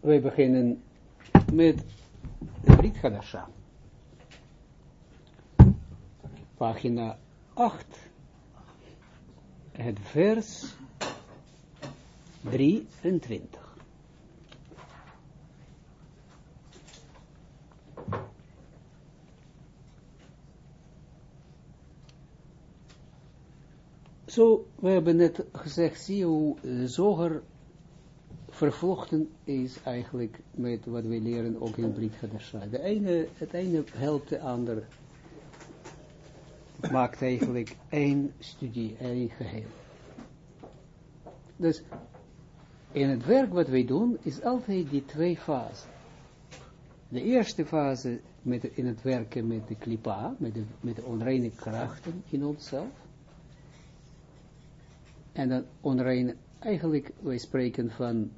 wij beginnen met de Brit Hadasha. Pagina 8. Het vers 23. Zo, we hebben net gezegd, zie hoe zoger vervlochten is eigenlijk met wat we leren ook in Brit Hadasha. De ene, het ene helpt de ander, maakt eigenlijk één studie, één geheel. Dus in het werk wat wij doen, is altijd die twee fasen. De eerste fase met, in het werken met de klipa, met de, met de onreine krachten in onszelf. En dan onreine, eigenlijk, wij spreken van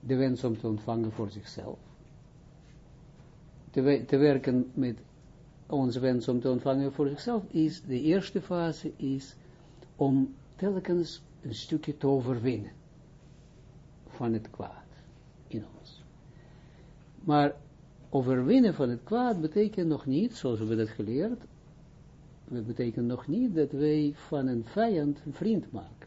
de wens om te ontvangen voor zichzelf. Te, werken met onze wens om te ontvangen voor zichzelf is, de eerste fase is om telkens een stukje te overwinnen van het kwaad in ons. Maar overwinnen van het kwaad betekent nog niet, zoals we dat geleerd, dat betekent nog niet dat wij van een vijand een vriend maken.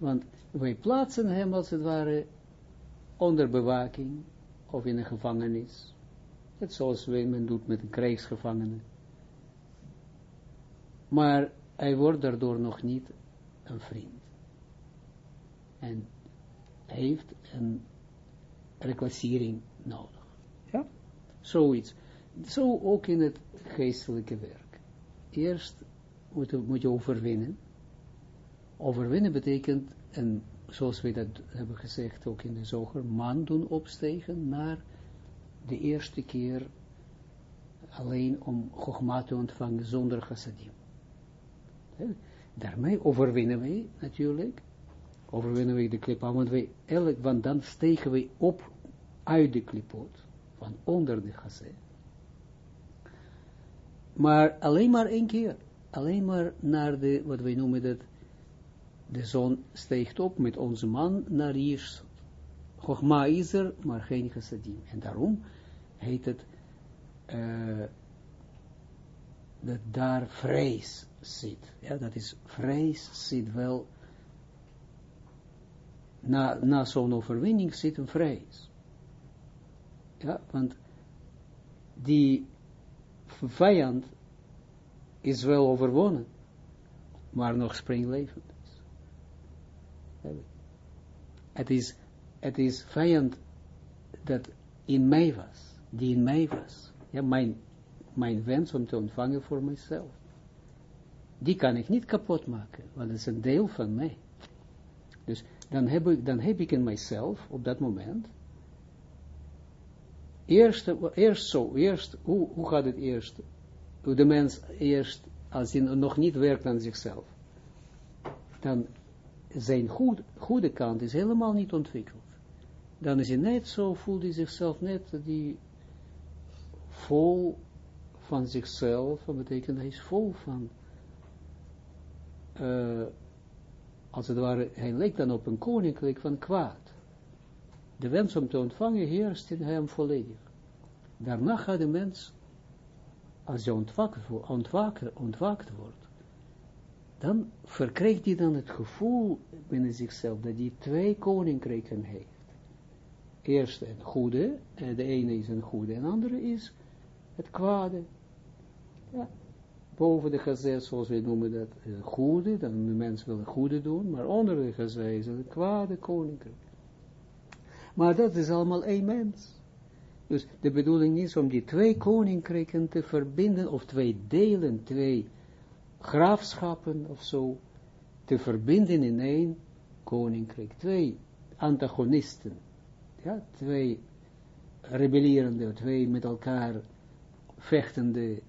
Want wij plaatsen hem als het ware onder bewaking of in een gevangenis. Net zoals men doet met een krijgsgevangene. Maar hij wordt daardoor nog niet een vriend. En heeft een reclassering nodig. Ja? Zoiets. Zo ook in het geestelijke werk. Eerst moet, moet je overwinnen. Overwinnen betekent, en zoals we dat hebben gezegd ook in de zoger, man doen opstegen naar de eerste keer alleen om gogma te ontvangen zonder chassadim. Daarmee overwinnen wij natuurlijk, overwinnen wij de klipa, want, wij, elk, want dan stegen wij op uit de klipot, van onder de chassid. Maar alleen maar één keer, alleen maar naar de, wat wij noemen dat, de zon steegt op met onze man naar Jirs. Chogma is er, maar geen chassadim. En daarom heet het, uh, dat daar vrees zit. Ja, dat is vrees zit wel, na, na zo'n overwinning zit een vrees. Ja, want die vijand is wel overwonnen, maar nog springlevend. Het is, het is vijand dat in mij was, die in mij was. Ja, mijn, mijn wens om te ontvangen voor mijzelf. Die kan ik niet kapot maken, want het is een deel van mij. Dus dan heb ik, dan heb ik in mijzelf, op dat moment, eerst, eerst zo, eerst, hoe, hoe gaat het eerst? Hoe de mens eerst, als hij nog niet werkt aan zichzelf, dan zijn goed, goede kant is helemaal niet ontwikkeld. Dan is hij net zo, voelt hij zichzelf net die vol van zichzelf, dat betekent hij is vol van, uh, als het ware, hij lijkt dan op een koninkrijk van kwaad. De wens om te ontvangen heerst in hem volledig. Daarna gaat de mens, als hij ontwaakt, ontwaakt, ontwaakt wordt, dan verkrijgt hij dan het gevoel binnen zichzelf dat hij twee koninkrijken heeft. Eerst een goede, en de ene is een goede, en de andere is het kwade. Ja, boven de gezet, zoals we noemen dat, het goede, dan de mens wil het goede doen, maar onder de gezet is het kwade koninkrijk. Maar dat is allemaal één mens. Dus de bedoeling is om die twee koninkrijken te verbinden, of twee delen, twee graafschappen of zo, te verbinden in één koninkrijk. Twee antagonisten, ja, twee rebellerende, twee met elkaar vechtende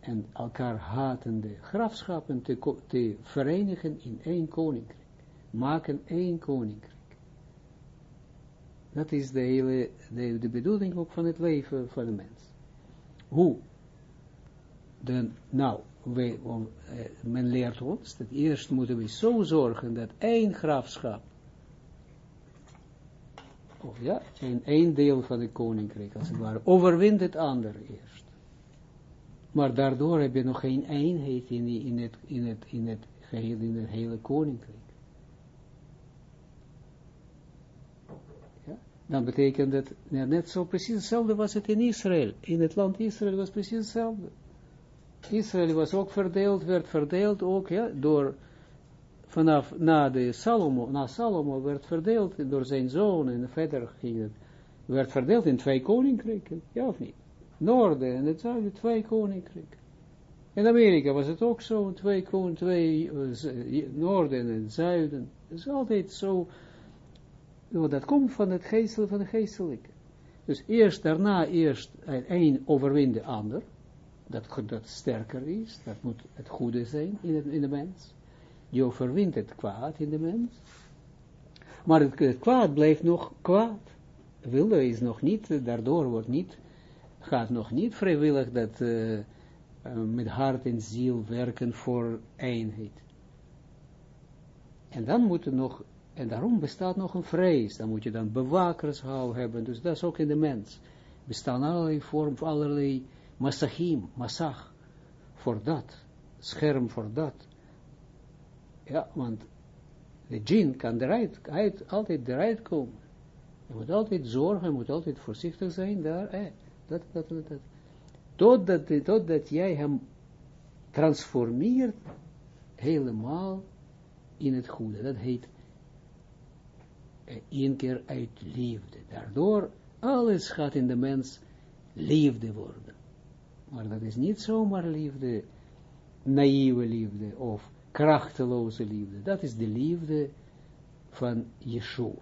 en elkaar hatende grafschappen te, te verenigen in één koninkrijk. Maken één koninkrijk. Dat is de hele, de, de bedoeling ook van het leven van de mens. Hoe? Dan, nou, om, eh, men leert ons dat eerst moeten we zo zorgen dat één graafschap Of ja, in één deel van het koninkrijk, als het ware, overwint het ander eerst. Maar daardoor heb je nog geen eenheid in, in, het, in, het, in het geheel, in het hele koninkrijk. Dan betekent ja, net zo precies hetzelfde was het in Israël. In het land Israël was precies hetzelfde. Israël was ook verdeeld, werd verdeeld ook ja, door, vanaf na de Salomo, na Salomo werd verdeeld door zijn zoon en verder ging het, werd verdeeld in twee koninkrijken, ja of niet? Noorden en het zuiden, twee koninkrijken. In Amerika was het ook zo, twee koningen, twee, uh, noorden en zuiden. Het is altijd zo, dat komt van het geestel van de geestelijke. Dus eerst, daarna eerst een overwint de ander, dat, dat sterker is, dat moet het goede zijn in, in de mens. Je overwint het kwaad in de mens. Maar het, kwaad blijft nog kwaad. Wilde is nog niet, daardoor wordt niet, gaat nog niet vrijwillig dat uh, met hart en ziel werken voor eenheid. En dan moet er nog, en daarom bestaat nog een vrees, dan moet je dan bewakers hebben, dus dat is ook in de mens. Bestaan allerlei vormen, allerlei Masachim, massach, voor dat, scherm voor dat. Ja, want de djinn kan eruit, uit, altijd eruit komen. Je moet altijd zorgen, je moet altijd voorzichtig zijn daar, eh, dat, dat, dat, dat. Totdat, totdat jij hem transformeert helemaal in het goede. Dat heet eh, één keer uit liefde. Daardoor, alles gaat in de mens liefde worden. Maar dat is niet zomaar liefde, naïeve liefde of krachteloze liefde. Dat is de liefde van Yeshua.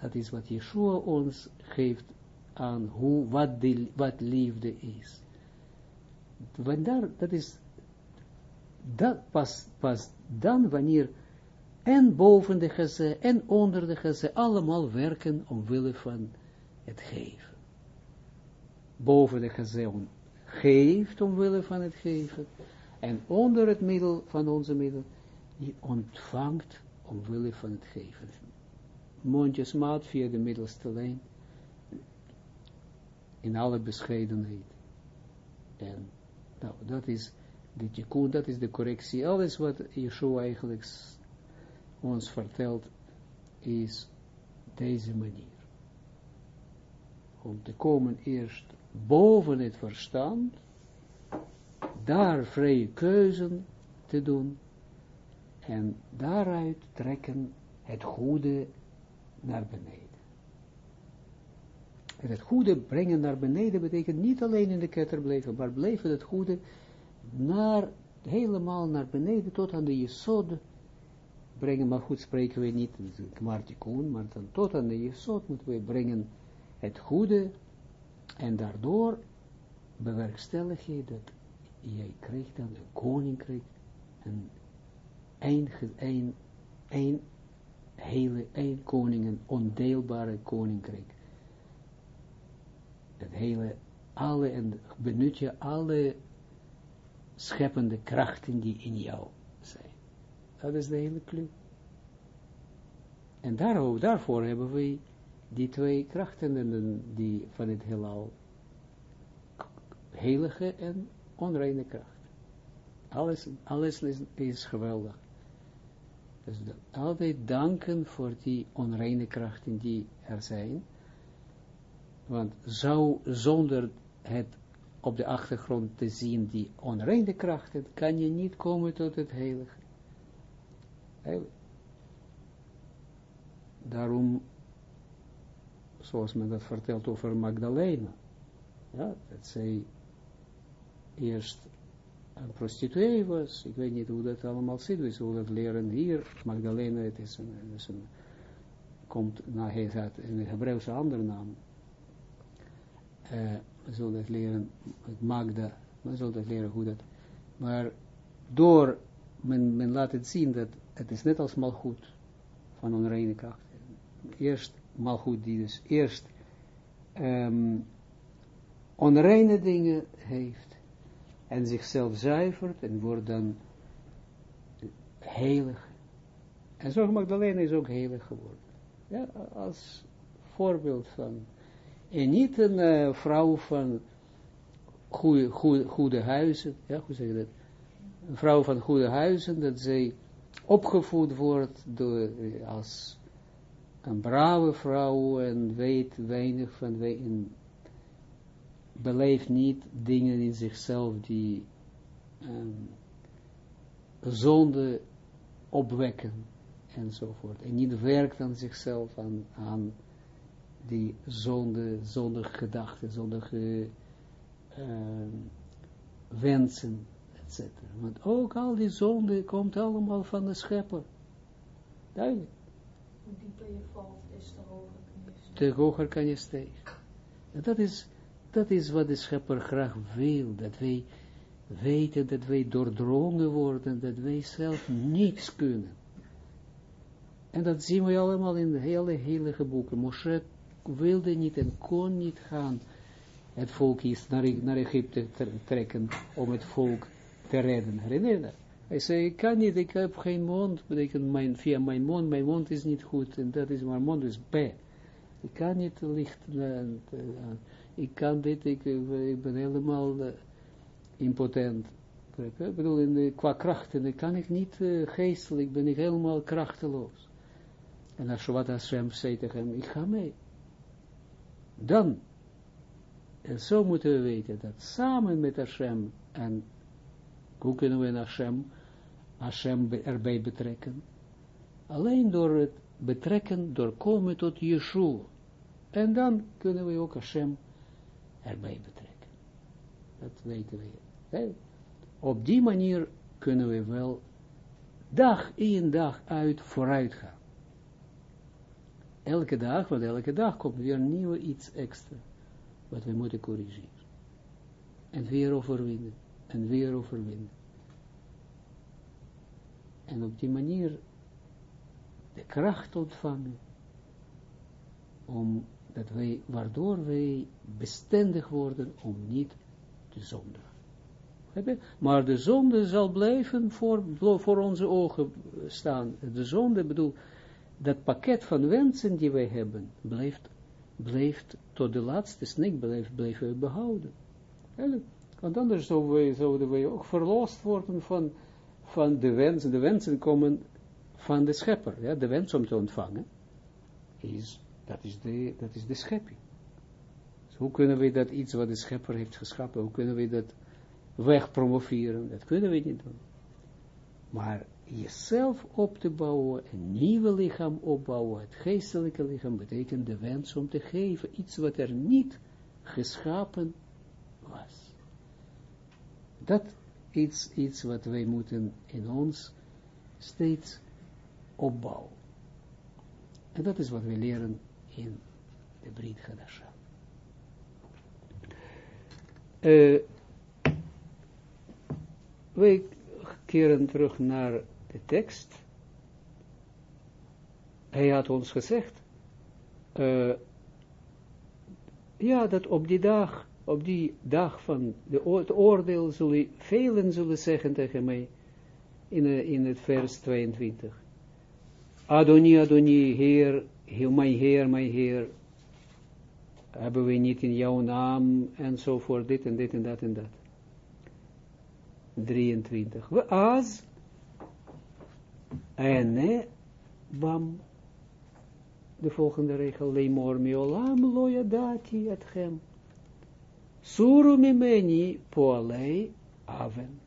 Dat is wat Yeshua ons geeft aan hoe, wat, wat liefde is. Want daar, dat is, dat pas, pas dan wanneer en boven de geze en onder de geze allemaal werken omwille van het geven. Boven de geze geeft omwille van het geven, en onder het middel van onze middel, die ontvangt omwille van het geven. Mondjesmaat via de middelste lijn, in alle bescheidenheid. En nou, dat is de tikkun, dat is de correctie. Alles wat Yeshua eigenlijk ons vertelt, is deze manier. Om te komen eerst boven het verstand, daar vrije keuzen te doen, en daaruit trekken het goede naar beneden. En het goede brengen naar beneden betekent niet alleen in de ketter blijven, maar blijven het goede naar, helemaal naar beneden, tot aan de jesod brengen, maar goed spreken we niet, maar maar dan tot aan de jesod moeten we brengen het goede en daardoor bewerkstellig je dat jij krijgt dan een koninkrijk, een een hele, een koning, een ondeelbare koninkrijk. Het hele, alle, en benut je alle scheppende krachten die in jou zijn. Dat is de hele clue. En daarvoor hebben we die twee krachten die van het heelal, heilige en onreine kracht. Alles, alles is, geweldig. Dus altijd danken voor die onreine krachten die er zijn. Want zou zonder het op de achtergrond te zien, die onreine krachten, kan je niet komen tot het heilige. Daarom zoals men dat vertelt over Magdalena. Ja, dat zij eerst een prostituee was. Ik weet niet hoe dat allemaal zit. We zullen dat leren hier. Magdalena, het is een, het komt, nou hij had een Hebreeuwse andere naam. Uh, we zullen dat leren, Magda, we zullen dat leren hoe dat, maar door, men, men laat het zien dat het is net als malgoed van onreine kracht. Eerst malgoed die dus eerst um, onreine dingen heeft en zichzelf zuivert en wordt dan heilig. En zo Magdalena is ook heilig geworden. Ja, als voorbeeld van. En niet een uh, vrouw van goede, goede, goede huizen, ja, hoe zeg je dat? Een vrouw van goede huizen, dat zij opgevoed wordt door, als een brave vrouw en weet weinig van, en beleeft niet dingen in zichzelf die um, zonde opwekken enzovoort. En niet werkt aan zichzelf, aan, die zonde, zondige gedachten, zondige uh, wensen, etc. Want ook al die zonde komt allemaal van de schepper. Duidelijk. Hoe dieper je valt, is te hoger kan je stijgen. Te hoger kan je. En dat is, dat is wat de schepper graag wil, dat wij weten, dat wij doordrongen worden, dat wij zelf niets kunnen. En dat zien we allemaal in de hele heilige boeken. Moshe wilde niet en kon niet gaan het volk is naar, naar Egypte trekken om het volk te redden. Herinner Hij zei, ik kan niet, ik heb geen mond, betekent mijn, via mijn mond, mijn mond is niet goed, en dat is, mijn mond is B. Ik kan niet licht, uh, ik kan dit, ik, ik ben helemaal impotent. Ik bedoel, in de, qua krachten, dan kan ik niet geestelijk, ben ik helemaal krachteloos. En als wat Hashem zei tegen hem, ik ga mee. Dan, en zo moeten we weten, dat samen met Hashem, en hoe kunnen we Hashem, Hashem erbij betrekken? Alleen door het betrekken, door komen tot Yeshua. En dan kunnen we ook Hashem erbij betrekken. Dat weten we. Op die manier kunnen we wel dag in dag uit vooruit gaan elke dag, want elke dag komt weer nieuwe iets extra, wat we moeten corrigeren. En weer overwinnen, en weer overwinnen. En op die manier de kracht ontvangen, om dat wij, waardoor wij bestendig worden om niet te zondigen. Maar de zonde zal blijven voor, voor onze ogen staan. De zonde bedoel, dat pakket van wensen die wij hebben, blijft, blijft tot de laatste snik blijft, blijven behouden. Want anders zouden wij, zouden wij ook verlost worden van, van de wensen. De wensen komen van de schepper. Ja? De wens om te ontvangen, is, dat, is de, dat is de schepping. Dus hoe kunnen we dat iets wat de schepper heeft geschapen, hoe kunnen we dat wegpromoveren? Dat kunnen we niet doen. Maar jezelf op te bouwen, een nieuwe lichaam opbouwen, het geestelijke lichaam betekent de wens om te geven, iets wat er niet geschapen was. Dat is iets wat wij moeten in ons steeds opbouwen. En dat is wat we leren in de Brit Hadasha. Uh, wij keren terug naar de tekst, hij had ons gezegd, uh, ja, dat op die dag, op die dag van de, het oordeel, zullen, velen zullen zeggen tegen mij, in, uh, in het vers 22, Adoni, Adoni, Heer, mijn Heer, mijn Heer, hebben we niet in jouw naam, enzovoort, dit en dit en dat en dat. 23. We as Ene bam. De volgende regel. Leimor miolam lo yadati etchem. Suru mimeni poalei aven.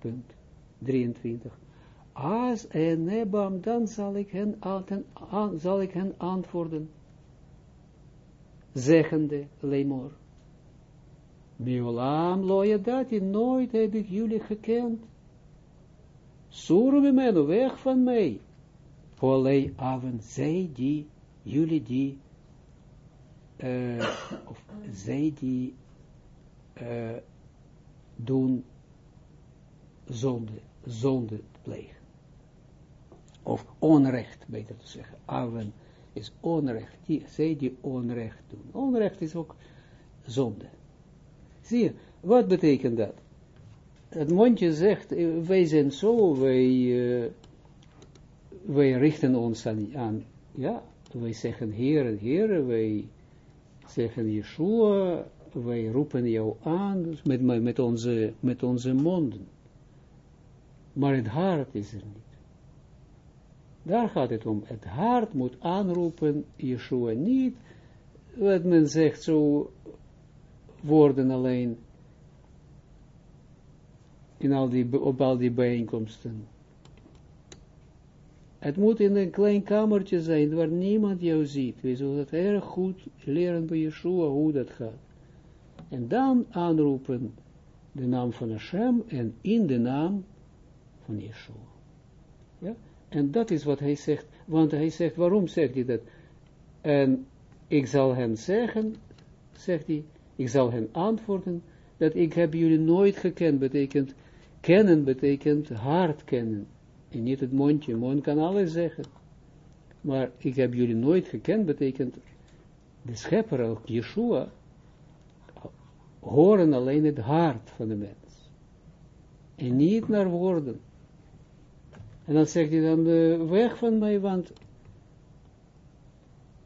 Punt. 23. Als ene bam, dan zal ik hen, aan, zal ik hen antwoorden. Zeggende Leimor. Miolam lo yadati, nooit heb ik jullie gekend. Suru mimenu, weg van mij. Polei aven, zij die, jullie die, uh, of zij die uh, doen zonde, zonde plegen. Of onrecht, beter te zeggen. Aven is onrecht. Die, zij die onrecht doen. Onrecht is ook zonde. Zie je, wat betekent dat? het mondje zegt, eh, wij zijn zo, wij, wij richten ons aan, aan, ja, wij zeggen Heer, Heer, wij zeggen Yeshua, wij roepen jou aan dus met, met, onze, met onze monden. Maar het hart is er niet. Daar gaat het om. Het hart moet aanroepen, Yeshua niet, wat men zegt, zo woorden alleen, in al die, op al die bijeenkomsten. Het moet in een klein kamertje zijn, waar niemand jou ziet. We zullen het erg goed leren bij Yeshua, hoe dat gaat. En dan aanroepen de naam van Hashem en in de naam van Yeshua. Ja? En dat is wat hij zegt, want hij zegt, waarom zegt hij dat? En ik zal hen zeggen, zegt hij, ik zal hen antwoorden, dat ik heb jullie nooit gekend, betekent, kennen betekent hard kennen. En niet het mondje, mond kan alles zeggen. Maar ik heb jullie nooit gekend, betekent, de schepper, ook Yeshua, horen alleen het hart van de mens. En niet naar woorden. En dan zegt hij dan, uh, weg van mij, want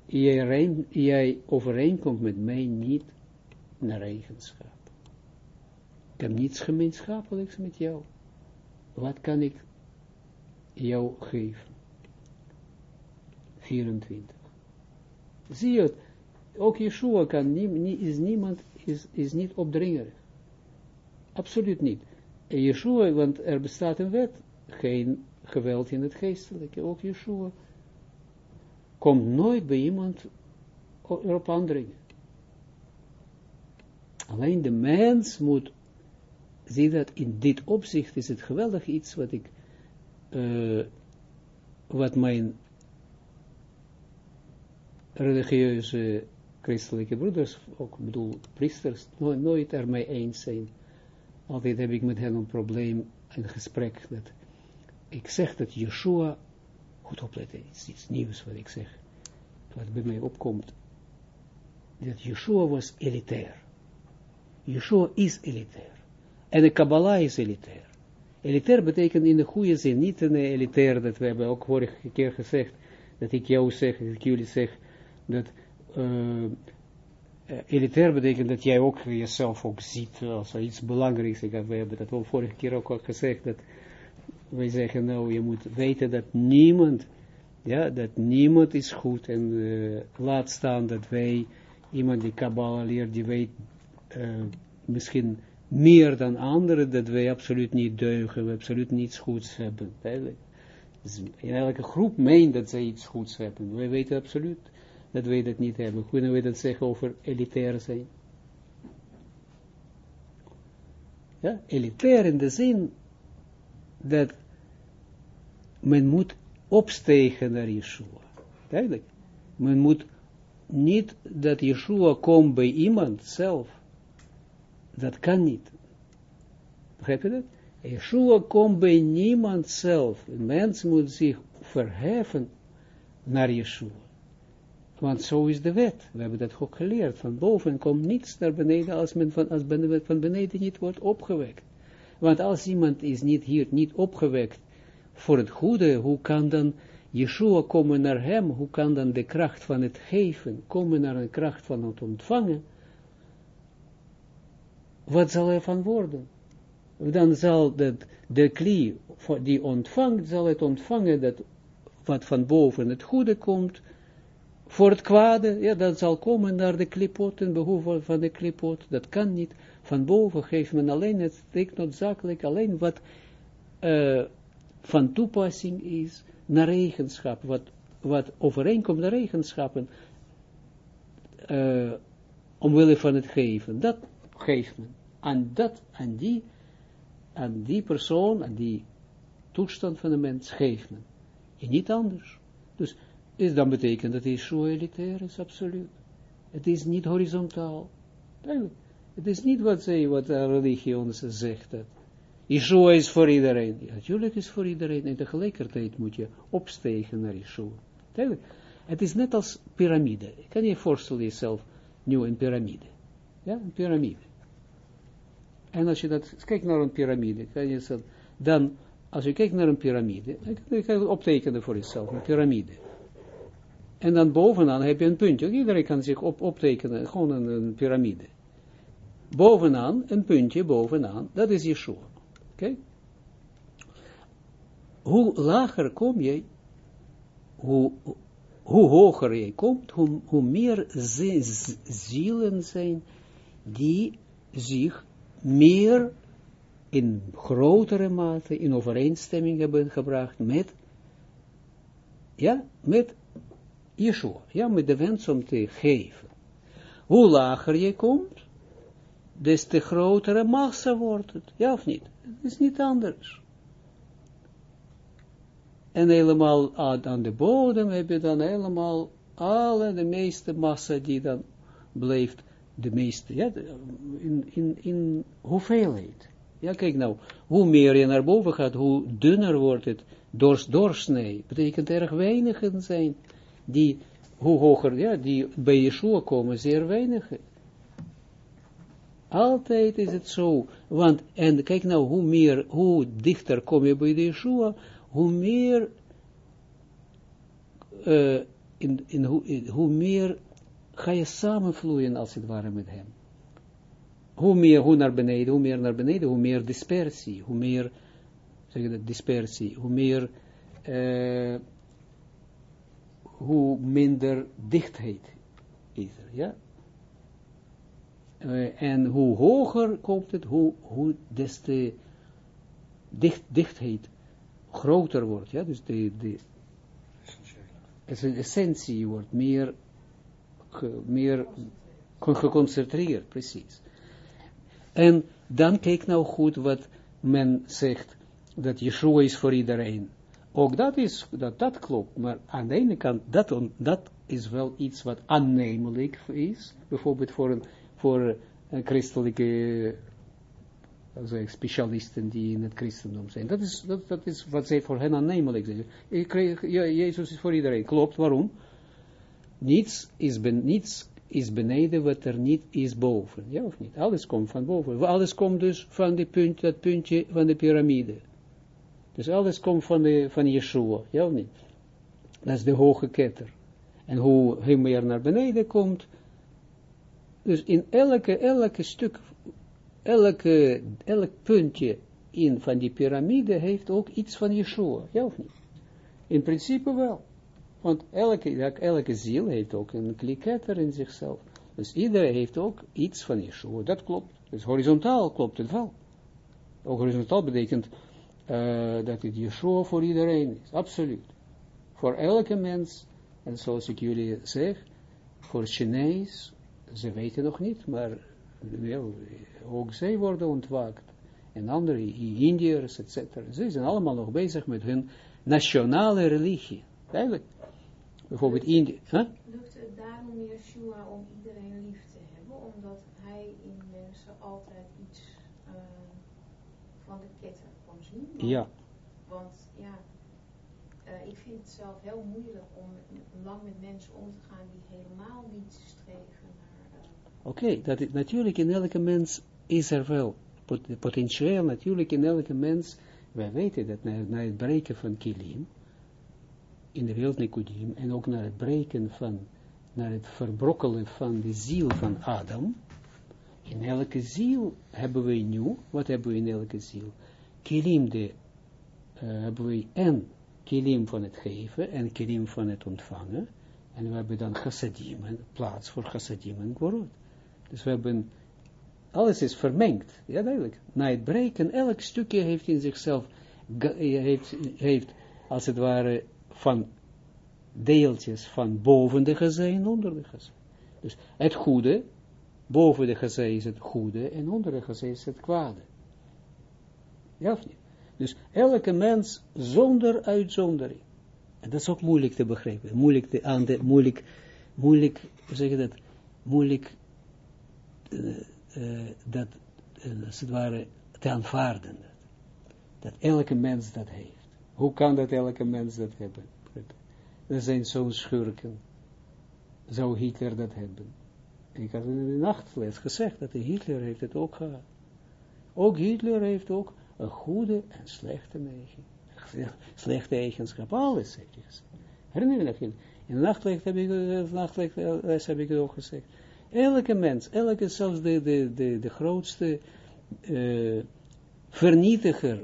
jij, jij overeenkomt met mij niet naar eigenschap. Ik heb niets gemeenschappelijks met jou. Wat kan ik jou geven? 24. Zie je het? Ook Yeshua kan is niemand, is, is niet opdringerig. Absoluut niet. En Yeshua, want er bestaat een wet, geen geweld in het geestelijke, ook Yeshua, komt nooit bij iemand erop aandringen. Alleen de mens moet, zie dat in dit opzicht is het geweldig iets wat ik, uh, wat mijn religieuze christelijke broeders, ook bedoel priesters, nooit, nooit ermee eens zijn. Altijd heb ik met hen een probleem, een gesprek, dat ik zeg dat Yeshua, goed opletten, het is iets nieuws wat ik zeg, wat bij mij opkomt, dat Yeshua was elitair. Yeshua is elitair. En de Kabbalah is elitair. Elitair betekent in de goede zin, niet een elitair, dat we hebben ook vorige keer gezegd, dat ik jou zeg, dat ik jullie zeg, dat uh, elitair betekent dat jij ook jezelf ook ziet als iets belangrijks. We hebben dat wel vorige keer ook al gezegd, dat wij zeggen nou, je moet weten dat niemand, ja, dat niemand is goed en uh, laat staan dat wij, iemand die Kabbalah leert, die weet uh, misschien meer dan anderen, dat wij absoluut niet deugen, we absoluut niets goeds hebben. In elke groep meent dat zij iets goeds hebben. Wij weten absoluut dat wij dat niet hebben. Kunnen we dat zeggen over elitair zijn? Ja, elitair in de zin dat men moet opstegen naar Yeshua. Duidelijk. Men moet niet dat Yeshua komt bij iemand zelf. Dat kan niet. Begrijp je dat? Yeshua komt bij niemand zelf. Een mens moet zich verheffen naar Yeshua. Want zo is de wet. We hebben dat ook geleerd. Van boven komt niets naar beneden als men van, als van beneden niet wordt opgewekt. Want als iemand is niet hier niet opgewekt voor het goede, hoe kan dan Yeshua komen naar hem? Hoe kan dan de kracht van het geven komen naar de kracht van het ontvangen? Wat zal er van worden? Dan zal dat, de klie die ontvangt, zal het ontvangen dat wat van boven het goede komt, voor het kwade, ja, dat zal komen naar de klipot, en behoefte van de klipot, dat kan niet. Van boven geeft men alleen, het steekt noodzakelijk alleen wat uh, van toepassing is naar eigenschap, wat, wat overeenkomt naar eigenschappen, uh, omwille van het geven. Dat geeft men. Aan dat, aan die, aan die persoon, aan die toestand van de mens geeft men. En niet anders. Dus is dan betekent dat Yeshua elitair is, absoluut. Het is niet horizontaal. Het is niet wat zij, wat de religie ons zegt, dat Yeshua is voor iedereen. Ja, natuurlijk is voor iedereen, en tegelijkertijd moet je opstegen naar Yeshua. Het is net als piramide. Kan je voorstellen jezelf nu een piramide? Ja, een piramide. En als je dat, kijkt naar een piramide, dan, als je kijkt naar een piramide, dan kan je optekenen voor jezelf, een piramide. En dan bovenaan heb je een puntje. Iedereen kan zich op, optekenen, gewoon een, een piramide. Bovenaan, een puntje bovenaan, dat is Yeshua. Oké? Hoe lager kom je, hoe, hoe hoger je komt, hoe, hoe meer zielen zijn die zich meer in grotere mate in overeenstemming hebben gebracht met, ja, met Yeshua, ja, met de wens om te geven. Hoe lager je komt, des te grotere massa wordt het, ja of niet? Het is niet anders. En helemaal aan de bodem heb je dan helemaal alle, de meeste massa die dan blijft, de meeste, ja, in, in, in hoeveelheid. Ja, kijk nou, hoe meer je naar boven gaat, hoe dunner wordt het door, doorsnee. Betekent erg weinigen zijn die, hoe hoger, ja, die bij Yeshua komen, zeer weinigen. Altijd is het zo, want, en kijk nou, hoe meer, hoe dichter kom je bij de Yeshua, hoe meer, uh, in, in, hoe, hoe meer ga je samenvloeien als het ware met hem. Hoe meer, hoe naar beneden, hoe meer naar beneden, hoe meer dispersie, hoe meer, zeg je dat, dispersie, hoe meer, uh, hoe minder dichtheid is er, ja. Uh, en hoe hoger komt het, hoe, hoe des te dicht, dichtheid groter wordt, ja, dus de, de essentie wordt meer, meer geconcentreerd, precies. En dan kijk nou goed wat men zegt, dat Yeshua is voor iedereen. Ook dat is, dat, dat klopt, maar aan de ene kant, dat, dat is wel iets wat aannemelijk is, bijvoorbeeld voor een, voor een christelijke uh, specialisten die in het christendom zijn. Dat is, dat, dat is wat zij voor hen aannemelijk zijn. Ja, Jezus is voor iedereen. Klopt, waarom? Niets is, is beneden wat er niet is boven. Ja of niet? Alles komt van boven. Alles komt dus van die punt, dat puntje van de piramide. Dus alles komt van, de, van Yeshua. Ja of niet? Dat is de hoge ketter. En hoe hij meer naar beneden komt. Dus in elke, elke stuk, elke, elk puntje in van die piramide heeft ook iets van Yeshua. Ja of niet? In principe wel. Want elke, elke ziel heeft ook een kliketter in zichzelf. Dus iedereen heeft ook iets van Yeshua. Dat klopt. Dus horizontaal klopt het wel. Ook horizontaal betekent uh, dat het Yeshua voor iedereen is. Absoluut. Voor elke mens. En zoals ik jullie zeg, voor Chinees, ze weten nog niet, maar ook zij worden ontwaakt. En andere Indiërs, etc. Ze zijn allemaal nog bezig met hun nationale religie. Eigenlijk. Bijvoorbeeld India. Huh? Lukt het daarom Yeshua om iedereen lief te hebben, omdat hij in mensen altijd iets uh, van de ketter kon zien? Want, ja. Want ja, uh, ik vind het zelf heel moeilijk om lang met mensen om te gaan die helemaal niet streven naar... Uh, Oké, okay, dat natuurlijk in elke mens is er wel pot potentieel, natuurlijk in elke mens, wij weten dat na, na het breken van kilim, in de wereld Nikodim, en ook naar het breken van, naar het verbrokkelen van de ziel van Adam, in elke ziel hebben we nu, wat hebben we in elke ziel? Kilim de, uh, hebben we en kilim van het geven en kilim van het ontvangen, en we hebben dan chassadim, plaats voor chassadim en. Dus we hebben, alles is vermengd, ja duidelijk. Na het breken, elk stukje heeft in zichzelf, heeft, heeft als het ware, van deeltjes van boven de gezee en onder de gezee. Dus het goede, boven de gezee is het goede en onder de gezee is het kwade. Ja of niet? Dus elke mens zonder uitzondering. En dat is ook moeilijk te begrijpen. Moeilijk, te, aan de, moeilijk, moeilijk, hoe zeg je dat? Moeilijk, uh, uh, dat, uh, als het ware, te aanvaarden. Dat elke mens dat heeft. Hoe kan dat elke mens dat hebben? Er zijn zo'n schurken. Zou Hitler dat hebben? Ik had in de nachtles gezegd dat Hitler heeft het ook gehad. Ook Hitler heeft ook een goede en slechte eigen. Slechte eigenschap, alles heeft hij gezegd. Herinner je? In de nachtlecht heb ik, uh, nachtlecht, heb ik het ook gezegd. Elke mens, elke, zelfs de, de, de, grootste uh, vernietiger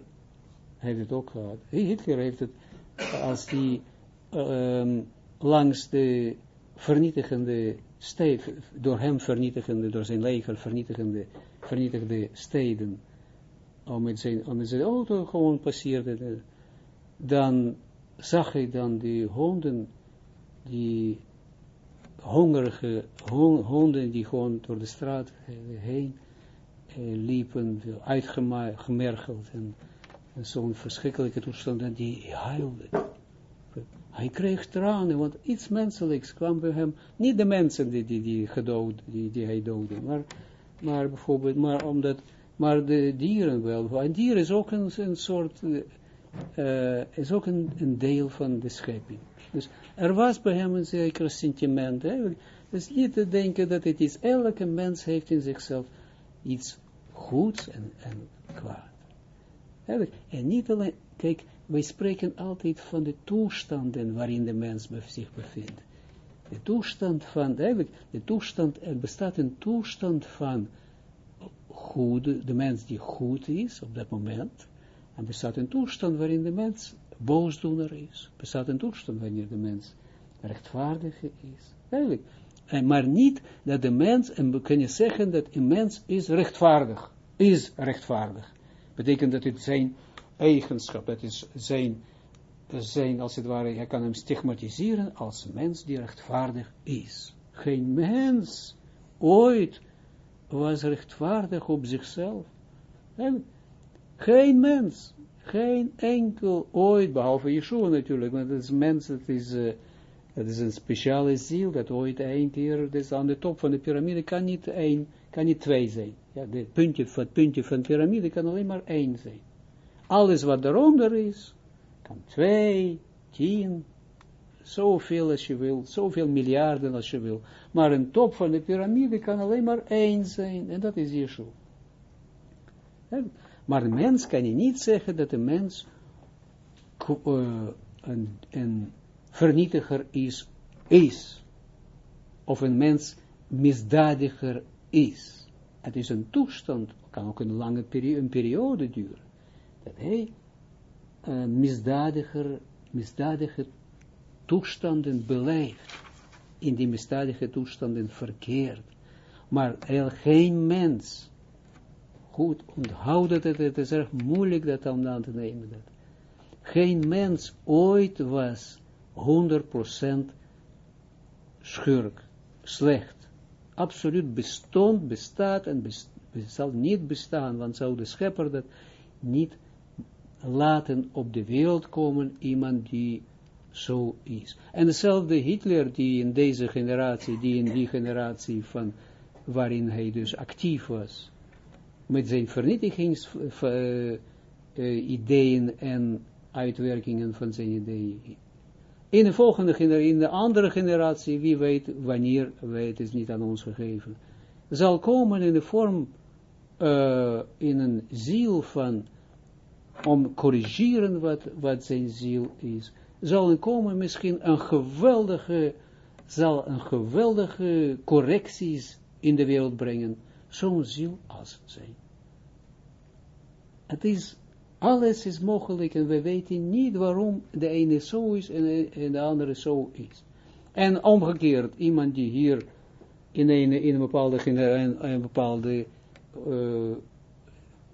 heeft het ook gehad. Hitler heeft het, als die um, langs de vernietigende steden, door hem vernietigende, door zijn leger vernietigende, vernietigde steden, om met zijn, om met zijn auto gewoon passeerde, dan zag hij dan die honden, die hongerige honden die gewoon door de straat heen eh, liepen, uitgemergeld en zo'n verschrikkelijke toestand, en die huilde. Hij kreeg tranen, want iets menselijks kwam bij hem. Niet de mensen die, die, die, gedood, die, die hij doodde, maar, maar bijvoorbeeld, maar omdat, maar de dieren wel. En dier is ook een, een soort, uh, is ook een, een deel van de schepping. Dus er was bij hem een zeker sentiment. Dus niet te denken dat het is, elke mens heeft in zichzelf iets goeds en, en kwaad. En niet alleen, kijk, wij spreken altijd van de toestanden waarin de mens zich bevindt. De toestand van, eigenlijk, de toestand, er bestaat een toestand van goede, de mens die goed is op dat moment, en bestaat een toestand waarin de mens boosdoener is, bestaat een toestand wanneer de mens rechtvaardig is. Eigenlijk, en maar niet dat de mens, en we kunnen zeggen dat een mens is rechtvaardig, is rechtvaardig. Betekent dat het zijn eigenschap, dat is zijn, zijn, als het ware, hij kan hem stigmatiseren als mens die rechtvaardig is. Geen mens ooit was rechtvaardig op zichzelf. geen mens, geen enkel ooit, behalve Yeshua natuurlijk, want het is mens, het is, het is een speciale ziel, dat ooit één keer, dus aan de top van de piramide kan niet één, kan niet twee zijn. Ja, het puntje, het puntje van de piramide kan alleen maar één zijn. Alles wat eronder is, kan twee, tien, zoveel als je wil, zoveel miljarden als je wil. Maar een top van de piramide kan alleen maar één zijn, en dat is Yeshua. Maar een mens kan je niet zeggen dat een mens uh, een, een vernietiger is, is. Of een mens misdadiger is. Het is een toestand, kan ook een lange periode, een periode duren. Dat hij uh, misdadiger, misdadige toestanden beleeft, in die misdadige toestanden verkeert, maar er geen mens, goed, onthoud dat het, het is erg moeilijk dat om aan te nemen, dat. Geen mens ooit was 100% schurk, slecht, absoluut bestond, bestaat en best, zal niet bestaan, want zou de schepper dat niet laten op de wereld komen iemand die zo is. En dezelfde Hitler die in deze generatie, die in die generatie van waarin hij dus actief was, met zijn vernietigingsideeën uh, en uitwerkingen van zijn ideeën. In de volgende generatie, in de andere generatie, wie weet wanneer, weet is niet aan ons gegeven, zal komen in de vorm, uh, in een ziel van om corrigeren wat, wat zijn ziel is, zal komen misschien een geweldige, zal een geweldige correcties in de wereld brengen, zo'n ziel als zij. Het is, alles is mogelijk en we weten niet waarom de ene zo is en, de andere zo is. En omgekeerd, iemand die hier in een, in een bepaalde, in een bepaalde uh,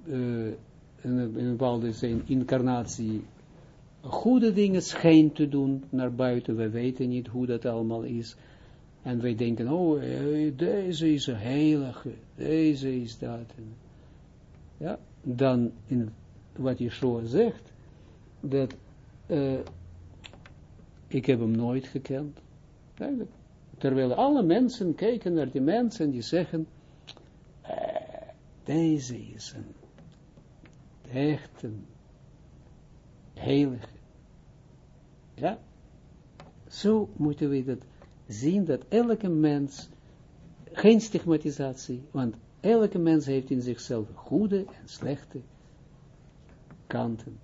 uh, in een bepaalde zijn incarnatie goede dingen schijnt te doen naar buiten. We weten niet hoe dat allemaal is. En wij denken, oh, eh, deze is een heilige, deze is dat. Ja, dan in wat Yeshua zegt, dat uh, ik heb hem nooit gekend. Terwijl alle mensen kijken naar die mensen die zeggen, uh, deze is een echt een heilige. Ja, zo moeten we dat zien, dat elke mens, geen stigmatisatie, want elke mens heeft in zichzelf goede en slechte kanten.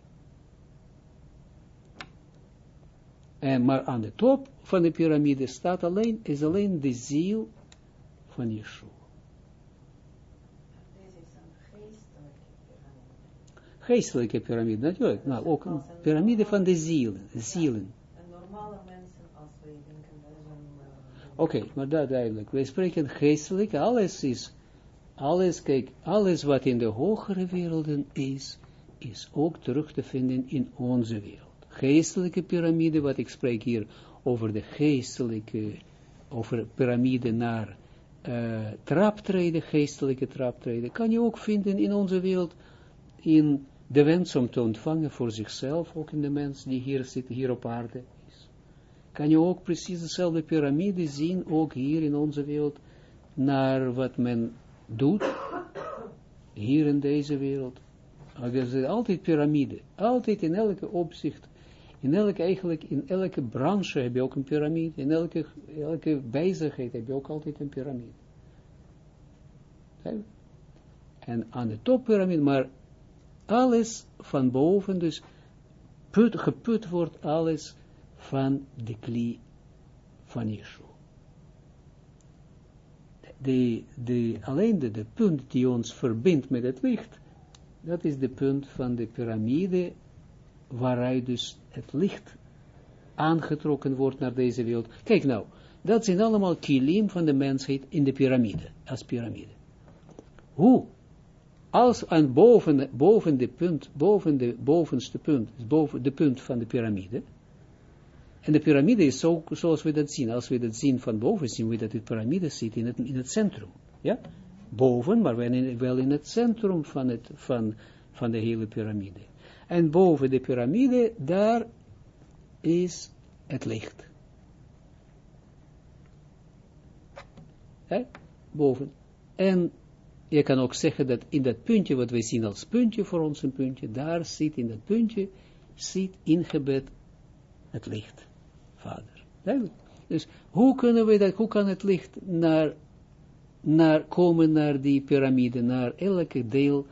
En, maar aan de top van de piramide staat alleen, is alleen de ziel van Yeshua. Geestelijke piramide. Natuurlijk. Nou, ook een piramide van de zielen. zielen. Normale mensen, als denken, eh, Oké, maar dat duidelijk. Wij spreken geestelijk, alles is, alles, kijk, alles wat in de hogere werelden is, is ook terug te vinden in onze wereld. Geestelijke piramide, wat ik spreek hier over de geestelijke, over piramide naar uh, traptreden, geestelijke traptreden, kan je ook vinden in onze wereld, in de wens om te ontvangen voor zichzelf, ook in de mens die hier zit, hier op aarde is. Kan je ook precies dezelfde piramide zien, ook hier in onze wereld, naar wat men doet, hier in deze wereld. Altijd piramide, altijd in elke opzicht, in elke, eigenlijk, in elke branche heb je ook een piramide, in elke, elke bezigheid heb je ook altijd een piramide. En aan de toppyramide, maar alles van boven, dus put, geput wordt alles van de kli van Yeshua. De, de, alleen de, de punt die ons verbindt met het licht, dat is de punt van de piramide, waaruit dus het licht aangetrokken wordt naar deze wereld. Kijk nou, dat zijn allemaal kilim van de mensheid in de piramide, als piramide. Hoe? Als aan boven, boven de punt, boven de bovenste punt, boven de punt van de piramide, en de piramide is zo, zoals we dat zien, als we dat zien van boven, zien we dat de piramide zit in het, in het centrum, ja? Boven, maar wel in, het centrum van, het, van, van de hele piramide. En boven de piramide, daar is het licht. He? Boven. En je kan ook zeggen dat in dat puntje, wat wij zien als puntje voor ons een puntje, daar zit in dat puntje, zit ingebed het licht, vader. Dus hoe kunnen we dat, hoe kan het licht naar, naar komen naar die piramide, naar elke deel,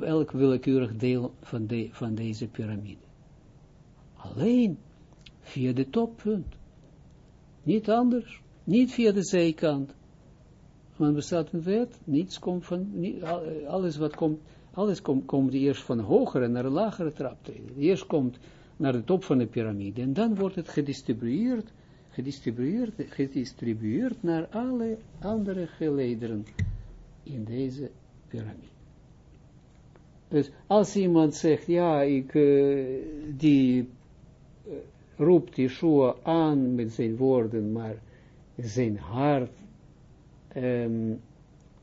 elk willekeurig deel van, de, van deze piramide? Alleen via de toppunt. Niet anders. Niet via de zijkant. Want bestaat een wet, niets komt van, niet, alles wat komt, alles komt, komt eerst van hogere naar een lagere traptreden. Eerst komt naar de top van de piramide en dan wordt het gedistribueerd, gedistribueerd, gedistribueerd naar alle andere gelederen in deze piramide. Dus als iemand zegt, ja, ik, uh, die uh, roept Yeshua aan met zijn woorden, maar zijn hart um,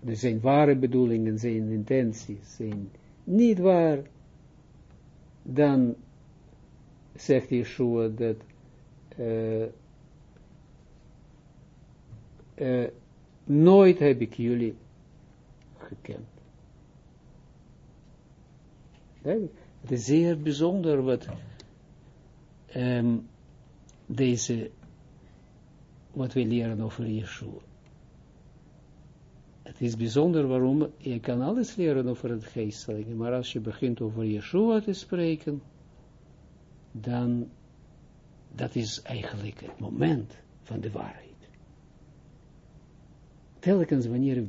zijn ware bedoelingen, zijn intenties, zijn niet waar, dan zegt Yeshua dat uh, uh, nooit heb ik jullie gekend. Het is zeer bijzonder wat um, deze, wat we leren over Yeshua. Het is bijzonder waarom, je kan alles leren over het geestelijke, maar als je begint over Yeshua te spreken, dan, dat is eigenlijk het moment van de waarheid. Telkens wanneer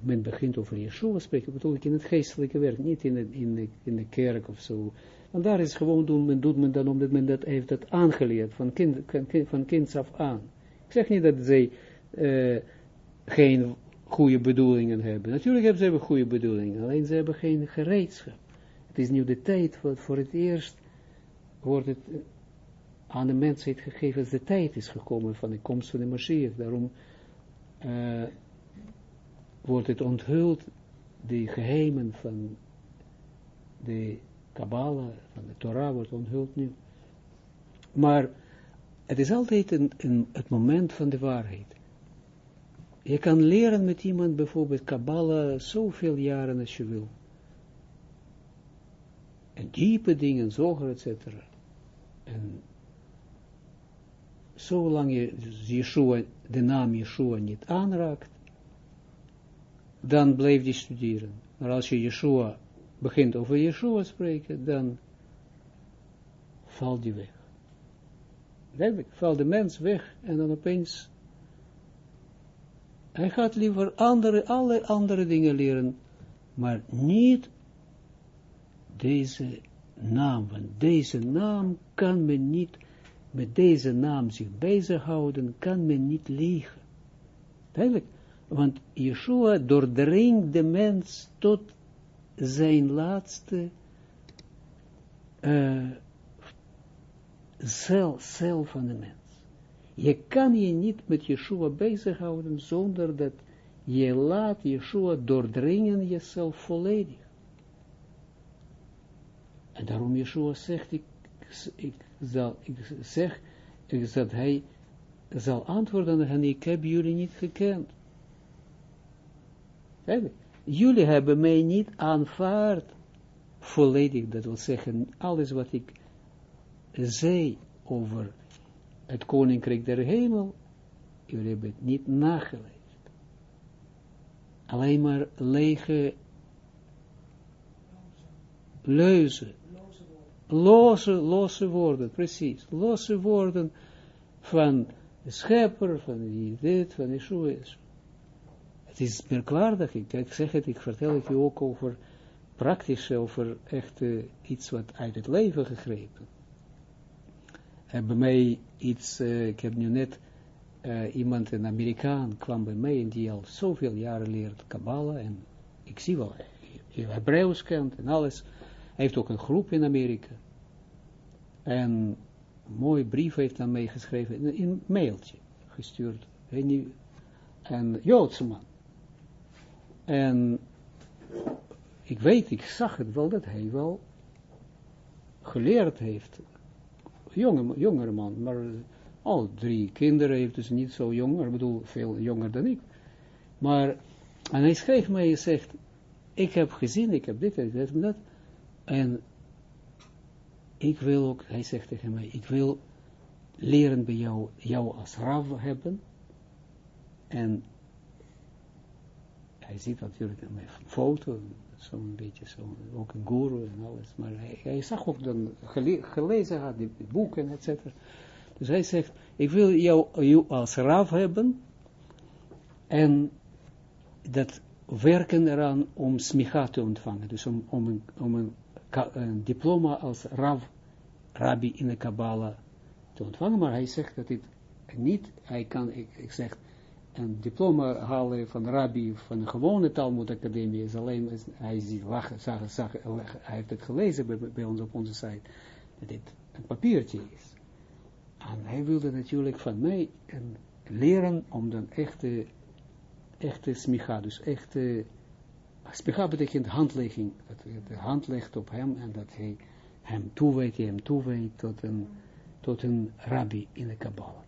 men begint over Yeshua spreken, bedoel ik in het geestelijke werk, niet in de, in in kerk of zo. Want daar is gewoon doen, men doet men dan omdat men dat heeft dat aangeleerd, van, kind, van kinds af aan. Ik zeg niet dat zij uh, geen goede bedoelingen hebben. Natuurlijk hebben ze goede bedoelingen, alleen ze hebben geen gereedschap. Het is nu de tijd, wat voor het eerst wordt het aan de mensheid gegeven als de tijd is gekomen van de komst van de Mashiach. Daarom uh, wordt het onthuld, de geheimen van de Kabbalah, van de Torah wordt onthuld nu. Maar het is altijd een, een, het moment van de waarheid. Je kan leren met iemand bijvoorbeeld Kabbalah zoveel jaren als je wil. En diepe dingen, zoger, etc. En zolang je Yeshua, de naam Yeshua niet aanraakt, dan blijf je studeren. Maar als je Yeshua begint over Yeshua spreken, dan valt die weg. Duidelijk, valt de mens weg en dan opeens, hij gaat liever andere, alle andere dingen leren, maar niet deze naam, deze naam kan men niet, met deze naam zich bezighouden, kan men niet liegen. Duidelijk, want Yeshua doordringt de mens tot zijn laatste uh, cel, van de mens. Je kan je niet met Yeshua bezighouden zonder dat je laat Yeshua doordringen jezelf volledig. En daarom Yeshua zegt, ik, zal, ik zeg, ik, dat hij zal antwoorden en ik heb jullie niet gekend. Jullie hebben mij niet aanvaard volledig, dat wil zeggen, alles wat ik zei over het koninkrijk der hemel, jullie hebben het niet nageleefd. Alleen maar lege leuzen. Losse, losse woorden, precies. Losse woorden van de schepper, van dit, van Yeshua. Het is merkwaardig, ik, ik zeg het, ik vertel het je ook over praktisch, over echt iets wat uit het leven gegrepen. En bij mij iets, uh, ik heb nu net iemand, een Amerikaan, kwam bij mij en die al zoveel jaren leert Kabbalah en ik zie wel, Hebreeuws kent en alles. Hij heeft ook een groep in Amerika. En een mooie brief heeft aan mij geschreven, in een mailtje gestuurd. En Joodse man. En ik weet, ik zag het wel, dat hij wel geleerd heeft. Jonge, jongere man, maar al drie kinderen heeft dus niet zo jong, ik bedoel veel jonger dan ik. Maar, en hij schreef mij en zegt, ik heb gezien, ik heb dit en dat en dat. En ik wil ook, hij zegt tegen mij, ik wil leren bij jou, jou als rav hebben. En hij ziet natuurlijk een foto, zo'n beetje zo, ook een guru en alles, maar hij, zag ook dan, gelezen had, die boeken, et cetera. Dus hij zegt, ik wil jou, jou als raaf hebben, en dat werken eraan om smicha te ontvangen, dus om, om, om een, een diploma als rav, rabbi in de Kabbalah te ontvangen, maar hij zegt dat dit niet, hij kan, ik, ik zeg, een diploma halen van rabbi van een gewone Talmud Academie is alleen, hij ziet zag, hij heeft het gelezen bij, bij, ons op onze site, dat dit een papiertje is. En hij wilde natuurlijk van mij leren om dan echte, echte smicha, dus echte, smicha betekent handlegging, dat de hand legt op hem en dat hij hem toewijdt, hem toewijdt tot een, tot een rabbi in de Kabbalah.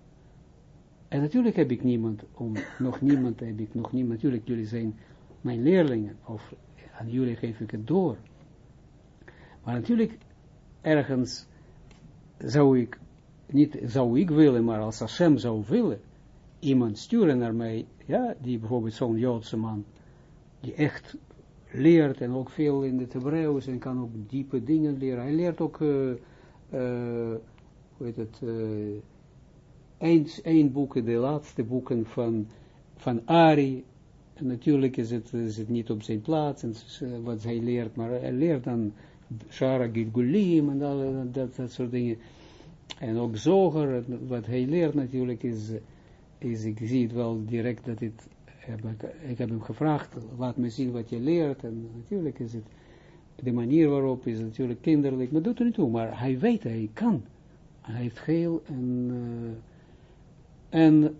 En natuurlijk heb ik niemand, om, nog niemand heb ik nog niemand, natuurlijk jullie zijn mijn leerlingen, of aan jullie geef ik het door. Maar natuurlijk, ergens zou ik, niet zou ik willen, maar als Hashem zou willen, iemand sturen naar mij, ja, die bijvoorbeeld zo'n Joodse man, die echt leert en ook veel in het Hebreeuws en kan ook diepe dingen leren. Hij leert ook, uh, uh, hoe heet het, uh, één boeken, de laatste boeken van, van Ari. En natuurlijk is het, is het niet op zijn plaats, en, wat hij leert, maar hij leert dan Shara Gilgulim en dat, dat, dat soort dingen. En ook Zoger, wat hij leert natuurlijk is, is, ik zie het wel direct dat het, ik heb hem gevraagd, laat me zien wat je leert, en natuurlijk is het, de manier waarop is natuurlijk kinderlijk, maar doet er niet toe, maar hij weet, hij kan. Hij heeft heel en uh, en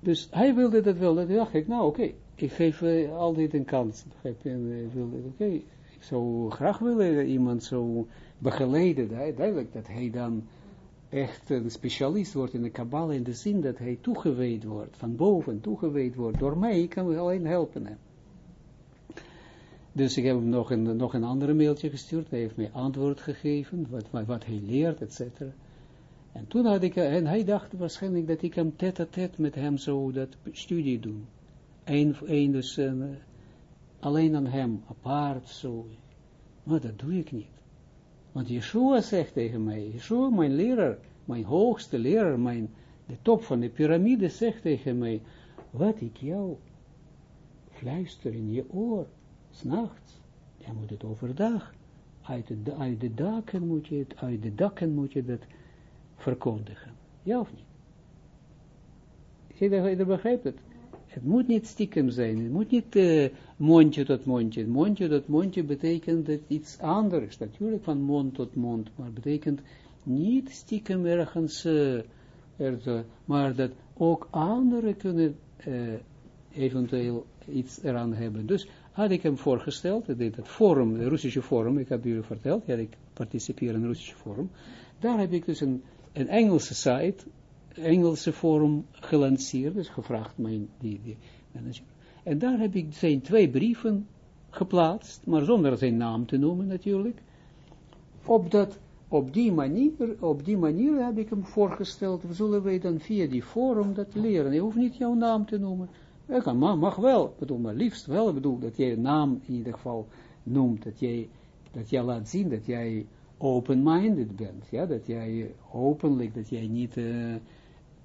dus hij wilde dat wel. Dat dacht ik, nou oké, ik geef uh, altijd een kans. En uh, wilde, oké, ik zou graag willen iemand zo begeleiden. Duidelijk dat hij dan echt een specialist wordt in de Kabbalah in de zin dat hij toegewijd wordt, van boven toegewijd wordt. Door mij kan alleen helpen hem. Dus ik heb hem nog een, nog een andere mailtje gestuurd. Hij heeft mij antwoord gegeven, wat, wat, hij leert, et cetera. En toen had ik, en hij dacht waarschijnlijk dat ik hem tête à tête met hem zou dat studie doen. Eén voor één, dus uh, alleen aan hem, apart zo. Maar dat doe ik niet. Want Yeshua zegt tegen mij, Yeshua, mijn leraar, mijn hoogste leraar, mijn, de top van de piramide zegt tegen mij, wat ik jou fluister in je oor, s'nachts, je moet het overdag, uit de, uit de daken moet je het, uit de daken moet je dat verkondigen. Ja of niet? Je, je begrijpt het? Het moet niet stiekem zijn, het moet niet uh, mondje tot mondje. Mondje tot mondje betekent dat iets anders, natuurlijk van mond tot mond, maar betekent niet stiekem ergens, er, maar dat ook anderen kunnen uh, eventueel iets eraan hebben. Dus had ik hem voorgesteld, het forum, de Russische forum, ik heb jullie verteld, ja, ik participeer in het Russische forum, daar heb ik dus een, een Engelse site, Engelse forum gelanceerd, dus gevraagd mijn die, manager. En daar heb ik zijn twee brieven geplaatst, maar zonder zijn naam te noemen natuurlijk. Op, dat, op, die manier, op die manier heb ik hem voorgesteld, zullen wij dan via die forum dat leren. Je hoeft niet jouw naam te noemen. Ja, mag, mag wel, bedoel, maar liefst wel, bedoel, dat jij naam in ieder geval noemt, dat jij, dat jij laat zien dat jij open-minded bent, ja, dat jij openlijk, dat jij niet uh,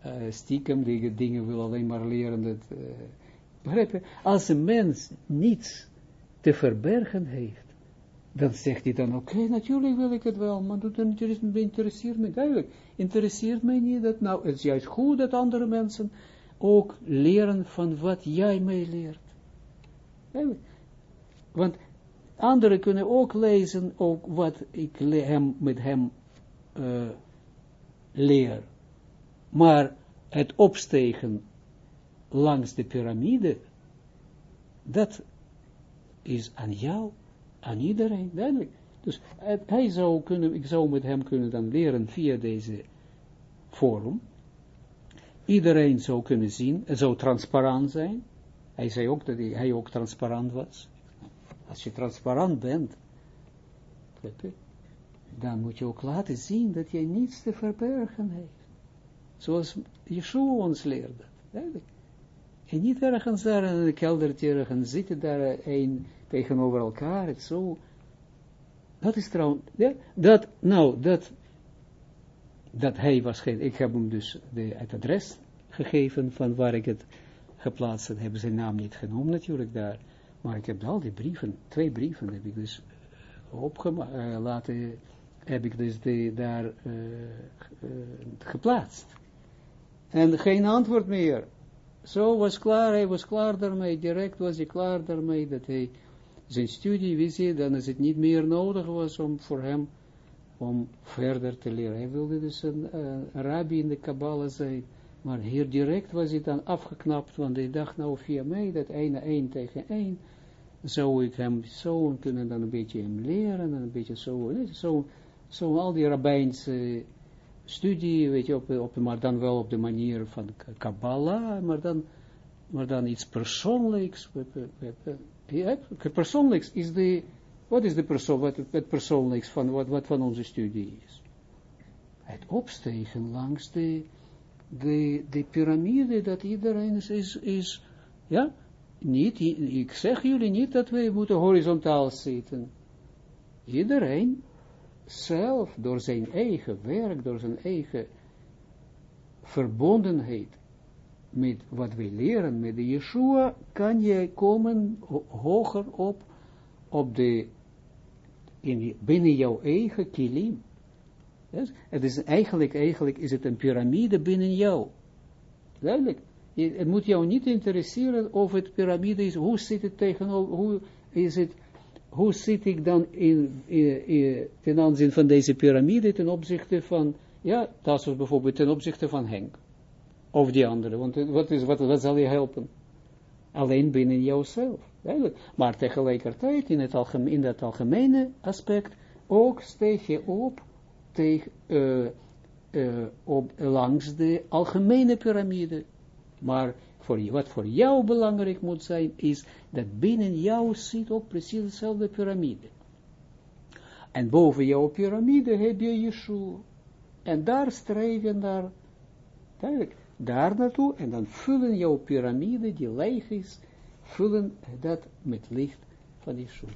uh, stiekem die dingen wil alleen maar leren, dat, uh, als een mens niets te verbergen heeft, dan zegt hij dan, oké, natuurlijk wil ik het wel, maar dat interesseert me, duidelijk, interesseert mij niet dat, nou, het is juist goed dat andere mensen ook leren van wat jij mij leert. Want anderen kunnen ook lezen ook wat ik hem, met hem uh, leer. Maar het opstegen langs de piramide, dat is aan jou, aan iedereen, duidelijk. Dus hij zou kunnen, ik zou met hem kunnen dan leren via deze forum, iedereen zou kunnen zien, zou transparant zijn. Hij zei ook dat hij, ook transparant was. Als je transparant bent, dan moet je ook laten zien dat je niets te verbergen heeft. Zoals Yeshua ons leerde. En niet ergens daar in een keldertje ergens zitten daar een tegenover elkaar. Het zo. Dat is trouwens, ja, dat, nou, dat dat hij was geen, ik heb hem dus de, het adres gegeven van waar ik het geplaatst heb, hebben zijn naam niet genoemd natuurlijk daar, maar ik heb al die brieven, twee brieven heb ik dus uh, opgemaakt, uh, laten, heb ik dus de, daar uh, geplaatst. En geen antwoord meer. Zo was klaar, hij was klaar daarmee, direct was hij klaar daarmee, dat hij zijn studie, wist dan is het niet meer nodig was om voor hem om verder te leren. Hij wilde dus een, uh, rabbi in de Kabbalah zijn, maar hier direct was hij dan afgeknapt, want hij dacht nou via mij, dat ene één tegen één, zou ik hem zo kunnen dan een beetje hem leren, en een beetje zo, zo, zo al die rabbijnse studie, weet je, op, op, maar dan wel op de manier van Kabbalah, maar dan, maar dan iets persoonlijks, persoonlijks is de wat is de persoon, wat het persoonlijks van wat, wat van onze studie is? Het opstegen langs de, de, de piramide dat iedereen is, is, is ja, niet, ik zeg jullie niet dat wij moeten horizontaal zitten. Iedereen zelf, door zijn eigen werk, door zijn eigen verbondenheid met wat wij leren, met de Yeshua, kan je komen hoger op, op de in, binnen jouw eigen kilim. Het is eigenlijk, eigenlijk is het een piramide binnen jou. Duidelijk. Het moet jou niet interesseren of het piramide is, hoe zit het tegenover, hoe is het, hoe zit ik dan in, in, in, ten aanzien van deze piramide ten opzichte van, ja, is bijvoorbeeld ten opzichte van Henk. Of die andere, want wat, is, wat, zal je helpen? Alleen binnen jouzelf. Maar tegelijkertijd in, het algemeen, dat algemene aspect ook steeg je op, tegen, uh, uh, op langs de algemene piramide. Maar voor, wat voor jou belangrijk moet zijn, is dat binnen jou zit ook precies dezelfde piramide. En boven jouw piramide heb je Yeshua. En daar streven naar, duidelijk, daar naartoe, en dan vullen jouw piramide, die leeg is, vullen dat met licht van Yeshua.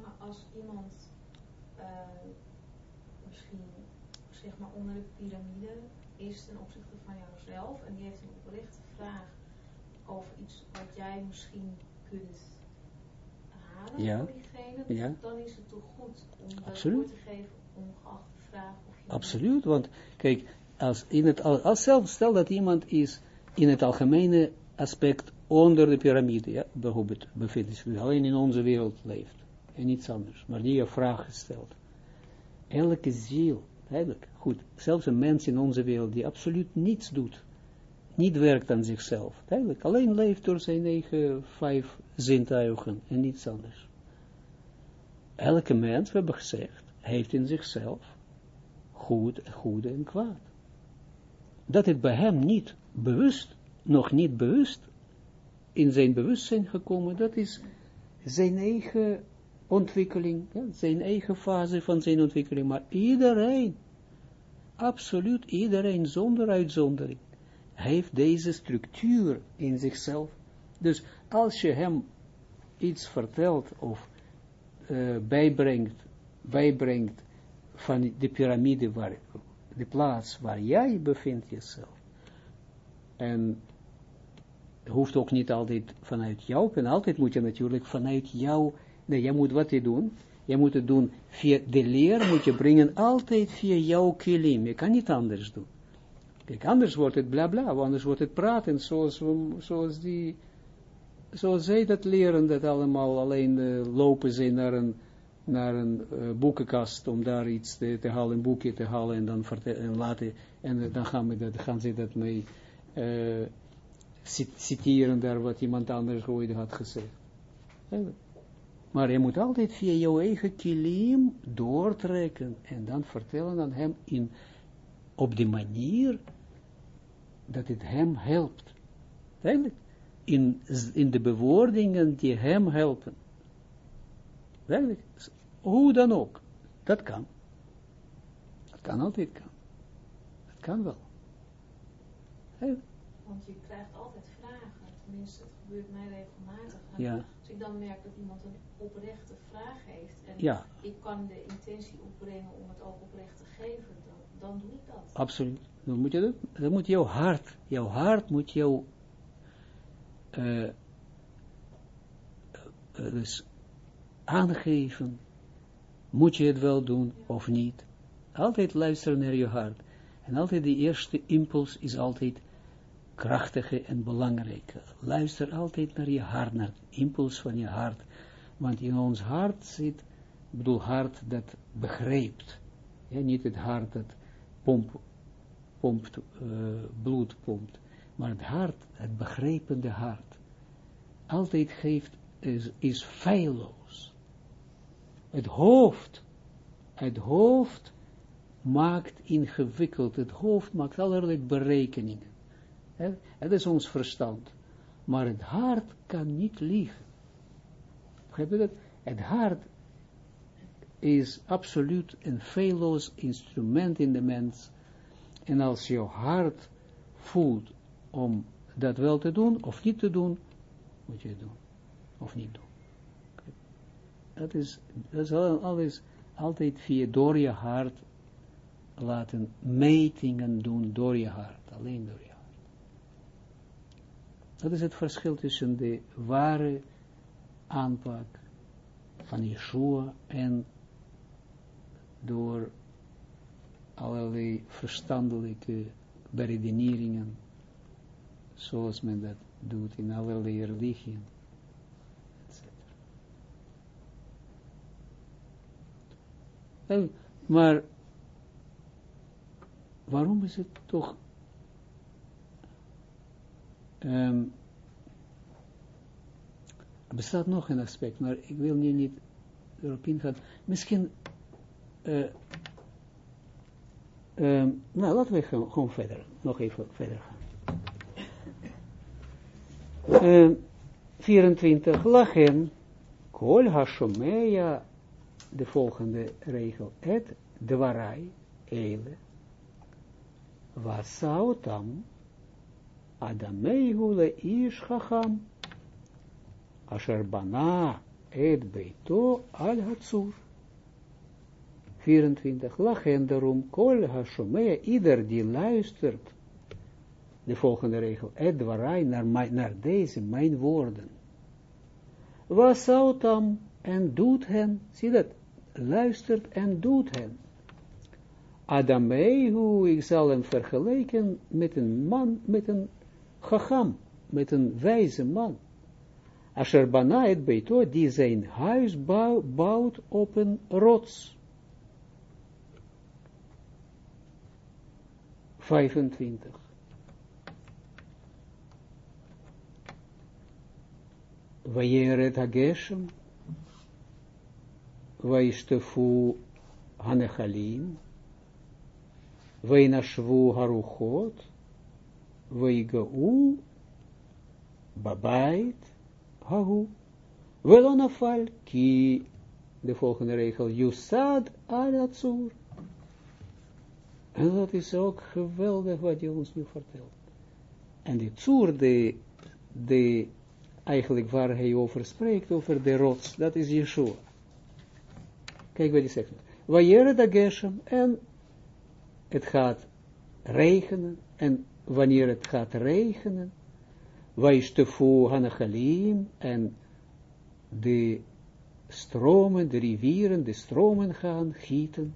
Maar als iemand uh, misschien zeg maar onder de piramide is ten opzichte van jouzelf en die heeft een oprechte vraag over iets wat jij misschien kunt halen Ja. voor diegene, Ja. dan is het toch goed om dat Absoluut. woord te geven ongeacht de vraag of je Absoluut, want kijk, als in het, al- als zelf, stel dat iemand is in het algemene aspect onder de piramide, ja, bijvoorbeeld bevindt zich, alleen in onze wereld leeft, en niets anders, maar die je vragen stelt. Elke ziel, eigenlijk, goed, zelfs een mens in onze wereld die absoluut niets doet, niet werkt aan zichzelf, eigenlijk, alleen leeft door zijn eigen vijf zintuigen en niets anders. Elke mens, we hebben gezegd, heeft in zichzelf goed, goede en kwaad. Dat het bij hem niet bewust, nog niet bewust, in zijn bewustzijn gekomen, dat is zijn eigen ontwikkeling, zijn eigen fase van zijn ontwikkeling, maar iedereen, absoluut iedereen, zonder uitzondering, heeft deze structuur in zichzelf. Dus als je hem iets vertelt of eh, bijbrengt, bijbrengt van de piramide, waar, de plaats waar jij bevindt jezelf. En hoeft ook niet altijd vanuit jou, en altijd moet je natuurlijk vanuit jou, nee, jij moet wat je doen, je moet het doen via de leer, moet je brengen altijd via jouw kilim, je kan niet anders doen. Kijk, anders wordt het bla bla, anders wordt het praten, zoals, zoals die, zoals zij dat leren, dat allemaal alleen eh, lopen ze naar een, naar een eh, boekenkast om daar iets te, te halen, een boekje te halen en dan en laten, en eh, dan gaan, we gaan ze dat mee cit- citeren daar wat iemand anders ooit had gezegd. Maar je moet altijd via jouw eigen kilim doortrekken en dan vertellen aan hem in, op die manier dat het hem helpt. Eigenlijk, in, in de bewoordingen die hem helpen. Eigenlijk, hoe dan ook. Dat kan. Dat kan altijd kan. Dat kan wel. Hè? Want je krijgt altijd vragen, tenminste het gebeurt mij regelmatig. Ja, Als ik dan merk dat iemand een oprechte vraag heeft en ja, ik kan de intentie opbrengen om het ook oprecht te geven, dan, dat. absoluut. Dan moet je dat, dan moet jouw hart, jouw hart moet jou, eh, eh, dus aangeven, moet je het wel doen of niet. Altijd luisteren naar je hart. En altijd die eerste impuls is altijd krachtige en belangrijke. Luister altijd naar je hart, naar de impuls van je hart. Want in ons hart zit, ik bedoel hart dat begrijpt. Ja, niet het hart dat pomp, pompt, eh, bloed pompt. Maar het hart, het begrijpende hart, altijd geeft, is, is feilloos. Het hoofd, het hoofd maakt ingewikkeld, het hoofd maakt allerlei berekeningen. Hè? Het is ons verstand. Maar het hart kan niet liegen. Begrijp je dat? Het hart is absoluut een feilloos instrument in de mens. En als jouw hart voelt om dat wel te doen of niet te doen, moet je het doen. Of niet doen. Dat is, dat is al- alles altijd via door je hart laten metingen doen door je hart. Alleen door je hart. Dat is het verschil tussen de ware aanpak van Yeshua en door allerlei verstandelijke beredeneringen, zoals men dat doet in allerlei religieën. En, maar waarom is het toch ehm, er bestaat nog een aspect, maar ik wil nu niet erop ingaan. Misschien, ehm, nou laten we gewoon, verder, nog even verder gaan. Ehm, 24, lachen, kol hashomea, de volgende regel, et dwarai, ele, wasaotam, adameihu le ish chacham, asher bana et beito al hatsur. 24. Lachen daarom, kol hashomea, ieder die luistert, de volgende regel, edwarai naar, naar deze, mijn woorden. Was dan en doet hen, zie dat, luistert en doet hen. Adamehu, ik zal hem vergelijken met een man, met een chacham, met een wijze man. Asher bana het beito, die zijn huis bouwt op een rots. 25. Vayeret hageshem, vayishtefu hanechalim, vayinashvu haruchot, vayigau babait hahu, velonafal ki, de volgende regel, yusad alatsur. En dat is ook geweldig wat je ons nu vertelt. En die toer, de, de, eigenlijk waar hij over spreekt, over de rots, dat is Yeshua. Kijk wat hij zegt. Wajere da geshem, en het gaat regenen, en wanneer het gaat regenen, Waishtefu hanachalim, en de stromen, de rivieren, de stromen gaan gieten,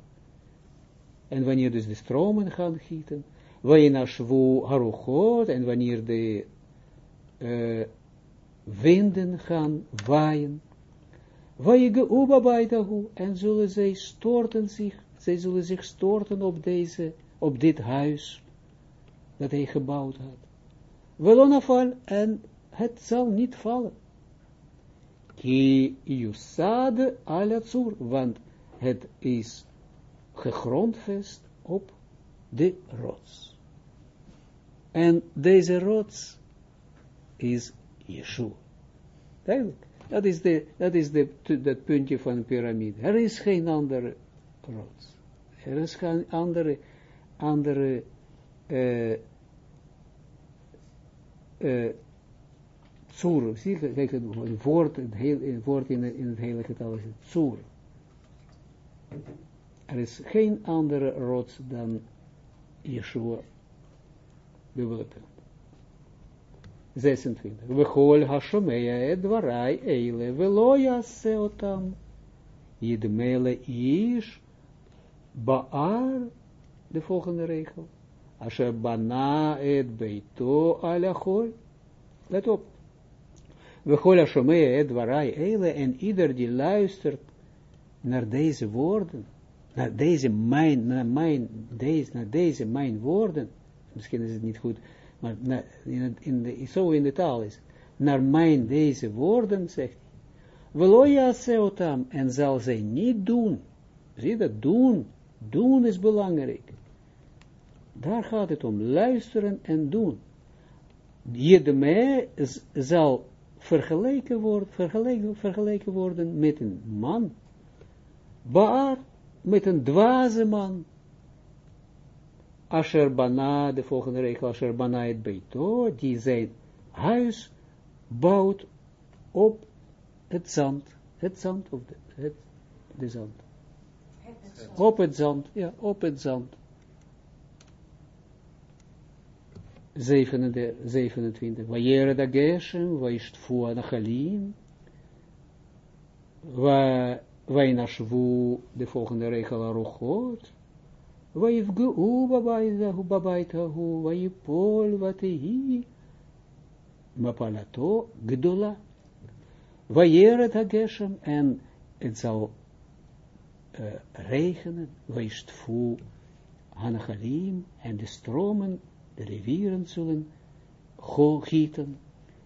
en wanneer dus de stromen gaan gieten, Wainashvu haruchot, en wanneer de uh, winden gaan waaien, Waige ubabaitahu, en zullen zij storten zich, zij zullen zich storten op deze, op dit huis, dat hij gebouwd had. Welonafal, en het zal niet vallen. Ki yusade alatsur, want het is gegrondvest op de rots. En deze rots is Yeshua. Dat is, de, dat is de, dat puntje van de piramide. Er is geen andere rots. Er is geen andere, andere uh, uh, Zie kijk, een woord, heel, in, in het hele getal is het er is geen andere rots dan Yeshua. Dubbele punt. 26. We hol hashomea et dwarai eile veloya seotam. Yidmele ish baar. De volgende regel. Asher bana et beito alachol. Let op. We hol hashomea et dwarai eile. En ieder die luistert naar deze woorden naar deze mijn, naar mijn, deze, naar deze mijn woorden, misschien is het niet goed, maar in, in de, zo in de taal is, naar mijn deze woorden, zegt hij, Veloja seotam, en zal zij niet doen, zie dat, doen, doen is belangrijk, daar gaat het om, luisteren en doen, Jedemee zal vergeleken worden, vergeleken, vergeleken worden met een man, Baar, met een dwaze man. Asher de volgende regel, Asher het beito, die zijn huis bouwt op het zand. Het zand of de, het, de zand. Op het zand, ja, op het zand. 27. Vayere da geshem, vaishtfu anachalim, va Wainashvu, de volgende regel, Aruchot. Waivgu babaitahu, waipol vatehi. Mapalato, gdola. Vayeret hageshem, en het zal uh, regenen, waistfu, hanachalim, en de stromen, de rivieren zullen gieten.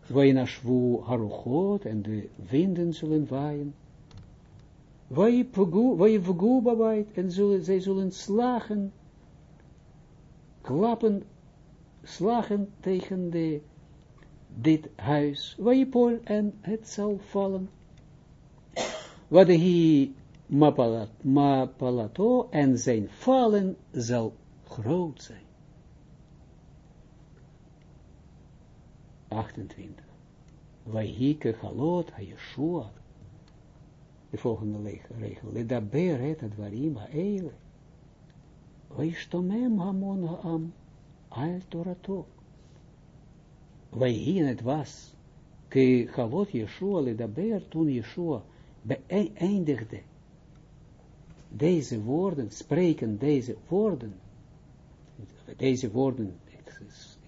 Wainashvu haruchot, en de winden zullen waaien. Wajivugu babait, en zullen, zij zullen slagen, klappen, slagen tegen de, dit huis. Wajipol, en het zal vallen. Wadehi mapalato, en zijn vallen zal groot zijn. 28. Wajike halot ha Yeshua de volgende regel. Ledaber het advarim ha'ele. Weishtomem hamon ha'am al torato. Wij het was. Ke halot Yeshua ledaber toen Yeshua beëindigde deze woorden, spreken deze woorden, deze woorden, ik,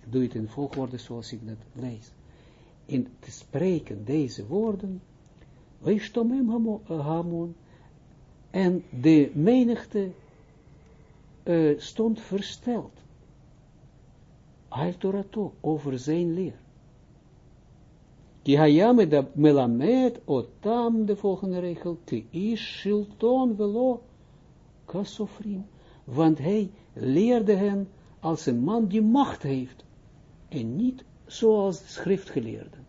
ik doe het in volgorde zoals ik dat lees, in te spreken deze woorden, Weishtomem Hamon, en de menigte uh, stond versteld, al Torato, over zijn leer. Ki hayame da melamed otam, de volgende regel, te is shilton velo kasofrim, want hij leerde hen als een man die macht heeft, en niet zoals de schriftgeleerden.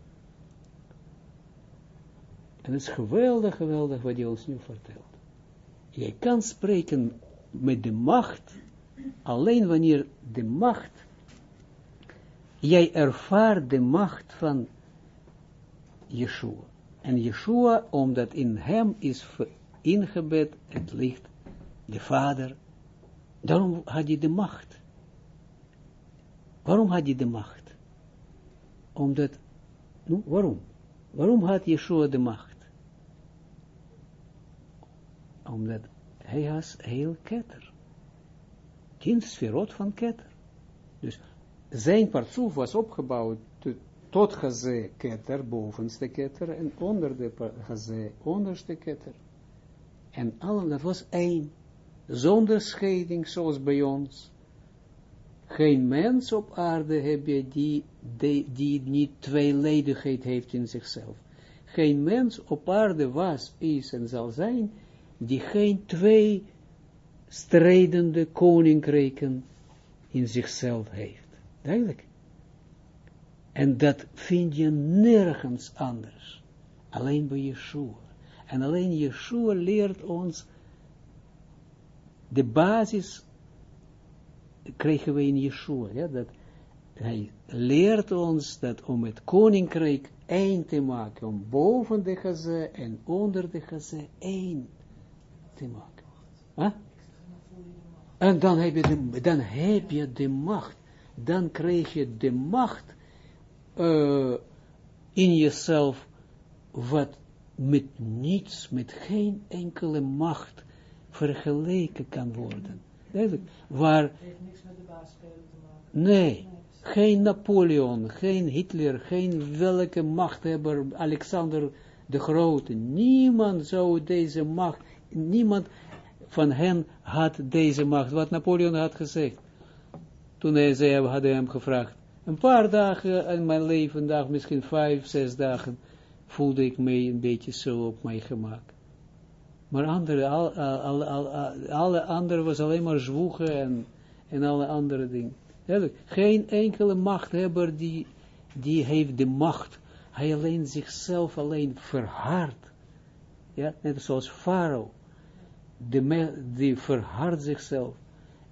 En het is geweldig, geweldig wat hij ons nu vertelt. Je kan spreken met de macht, alleen wanneer de macht, jij ervaart de macht van Yeshua. En Yeshua, omdat in hem is ingebed het licht, de Vader, daarom had hij de macht. Waarom had hij de macht? Omdat, nou, waarom? Waarom had Yeshua de macht? Omdat hij was heel ketter. Tien sferot van ketter. Dus zijn partsoef was opgebouwd tot gazé ketter, bovenste ketter, en onder de gazé, onderste ketter. En allen, dat was één, zonder scheiding, zoals bij ons. Geen mens op aarde heb je die, die, die niet tweeledigheid heeft in zichzelf. Geen mens op aarde was, is en zal zijn, die geen twee strijdende koninkrijken in zichzelf heeft. Duidelijk. En dat vind je nergens anders. Alleen bij Yeshua. En alleen Yeshua leert ons de basis krijgen we in Yeshua. Ja, dat hij leert ons dat om het koninkrijk één te maken, om boven de gazé en onder de gazé één te maken. Huh? En dan heb, je de, dan heb je de macht. Dan krijg je de macht uh, in jezelf, wat met niets, met geen enkele macht vergeleken kan worden. Duidelijk. Waar, Het heeft niks met de baasspelen te maken. nee, geen Napoleon, geen Hitler, geen welke machthebber, Alexander de Grote, niemand zou deze macht, niemand van hen had deze macht, wat Napoleon had gezegd. Toen hij, zij hadden hem gevraagd, een paar dagen in mijn leven, misschien vijf, zes dagen, voelde ik mij een beetje zo op mijn gemak. Maar andere, al, al, al, alle andere was alleen maar zwoegen en, en alle andere dingen. Geen enkele machthebber die, die heeft de macht. Hij alleen zichzelf alleen verhardt. Ja, net zoals Farao. Die verhardt zichzelf.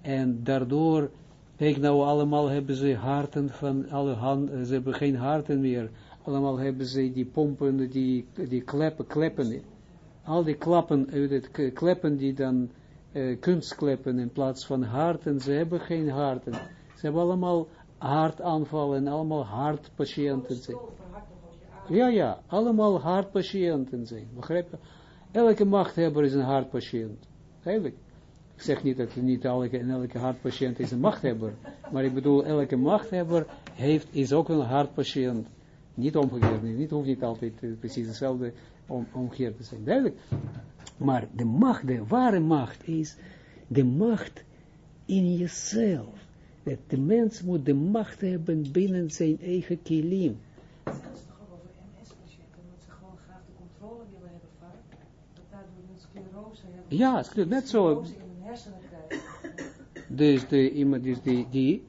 En daardoor, kijk nou, allemaal hebben ze harten van alle handen, ze hebben geen harten meer. Allemaal hebben ze die pompen, die, die kleppen, kleppen. Al die klappen, uh, kleppen die dan uh, kunstkleppen in plaats van harten, ze hebben geen harten. Ze hebben allemaal hartaanvallen, allemaal hartpatiënten. Ja, ja, allemaal hartpatiënten zijn. Begrijp je? Elke machthebber is een hartpatiënt. Eigenlijk. Ik zeg niet dat niet elke, elke hartpatiënt is een machthebber. Maar ik bedoel, elke machthebber heeft, is ook een hartpatiënt. Niet omgekeerd, niet hoeft niet altijd uh, precies hetzelfde om, omgekeerd te zijn. Duidelijk. Maar de macht, de ware macht is de macht in jezelf. Dat de mens moet de macht hebben binnen zijn eigen kilim. Dat is toch ook over MS-patiënten, omdat ze gewoon graag de controle willen hebben vaak. Dat daardoor een Ja, scler- net zo. Dus de, iemand dus die, die,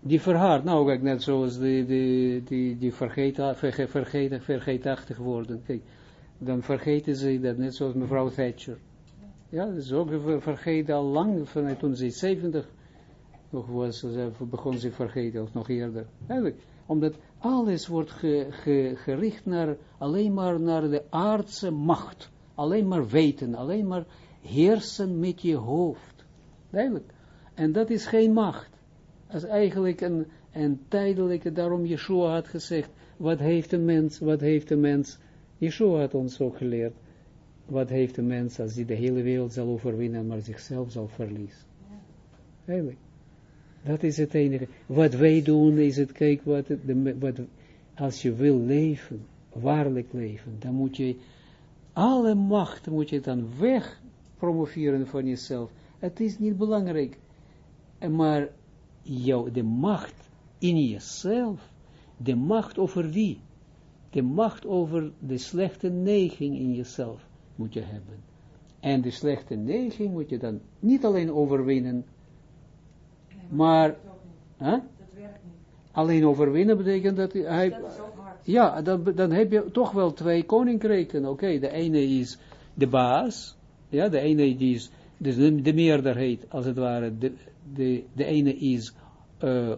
die verhardt, nou kijk, net zoals die, die, die, die vergeet, verge, vergeet, vergeetachtig worden. Kijk, dan vergeten ze dat, net zoals mevrouw Thatcher. Ja, dat is ook ver- vergeten al lang, vanuit toen ze 70, nog was, ze begon zich vergeten, of nog eerder. Eigenlijk, omdat alles wordt ge, ge, gericht naar, alleen maar naar de aardse macht. Alleen maar weten, alleen maar heersen met je hoofd. Duidelijk. En dat is geen macht. Dat is eigenlijk een, een tijdelijke, daarom Yeshua had gezegd, wat heeft een mens, wat heeft een mens, Yeshua had ons ook geleerd, wat heeft een mens als hij de hele wereld zal overwinnen, maar zichzelf zal verliezen. Eigenlijk. Dat is het enige. Wat wij doen is het, kijk, wat, de, wat, als je wil leven, waarlijk leven, dan moet je alle macht moet je dan weg promoveren van jezelf. Het is niet belangrijk. Maar jou, de macht in jezelf, de macht over wie? De macht over de slechte neiging in jezelf moet je hebben. En de slechte neiging moet je dan niet alleen overwinnen, maar... Huh? Dat werkt niet. Alleen overwinnen betekent dat hij... Dat ja, dan, dan heb je toch wel twee koninkrijken. Oké, de ene is de baas. Ja, de ene die is dus de, de meerderheid, als het ware. De, de, de ene is uh,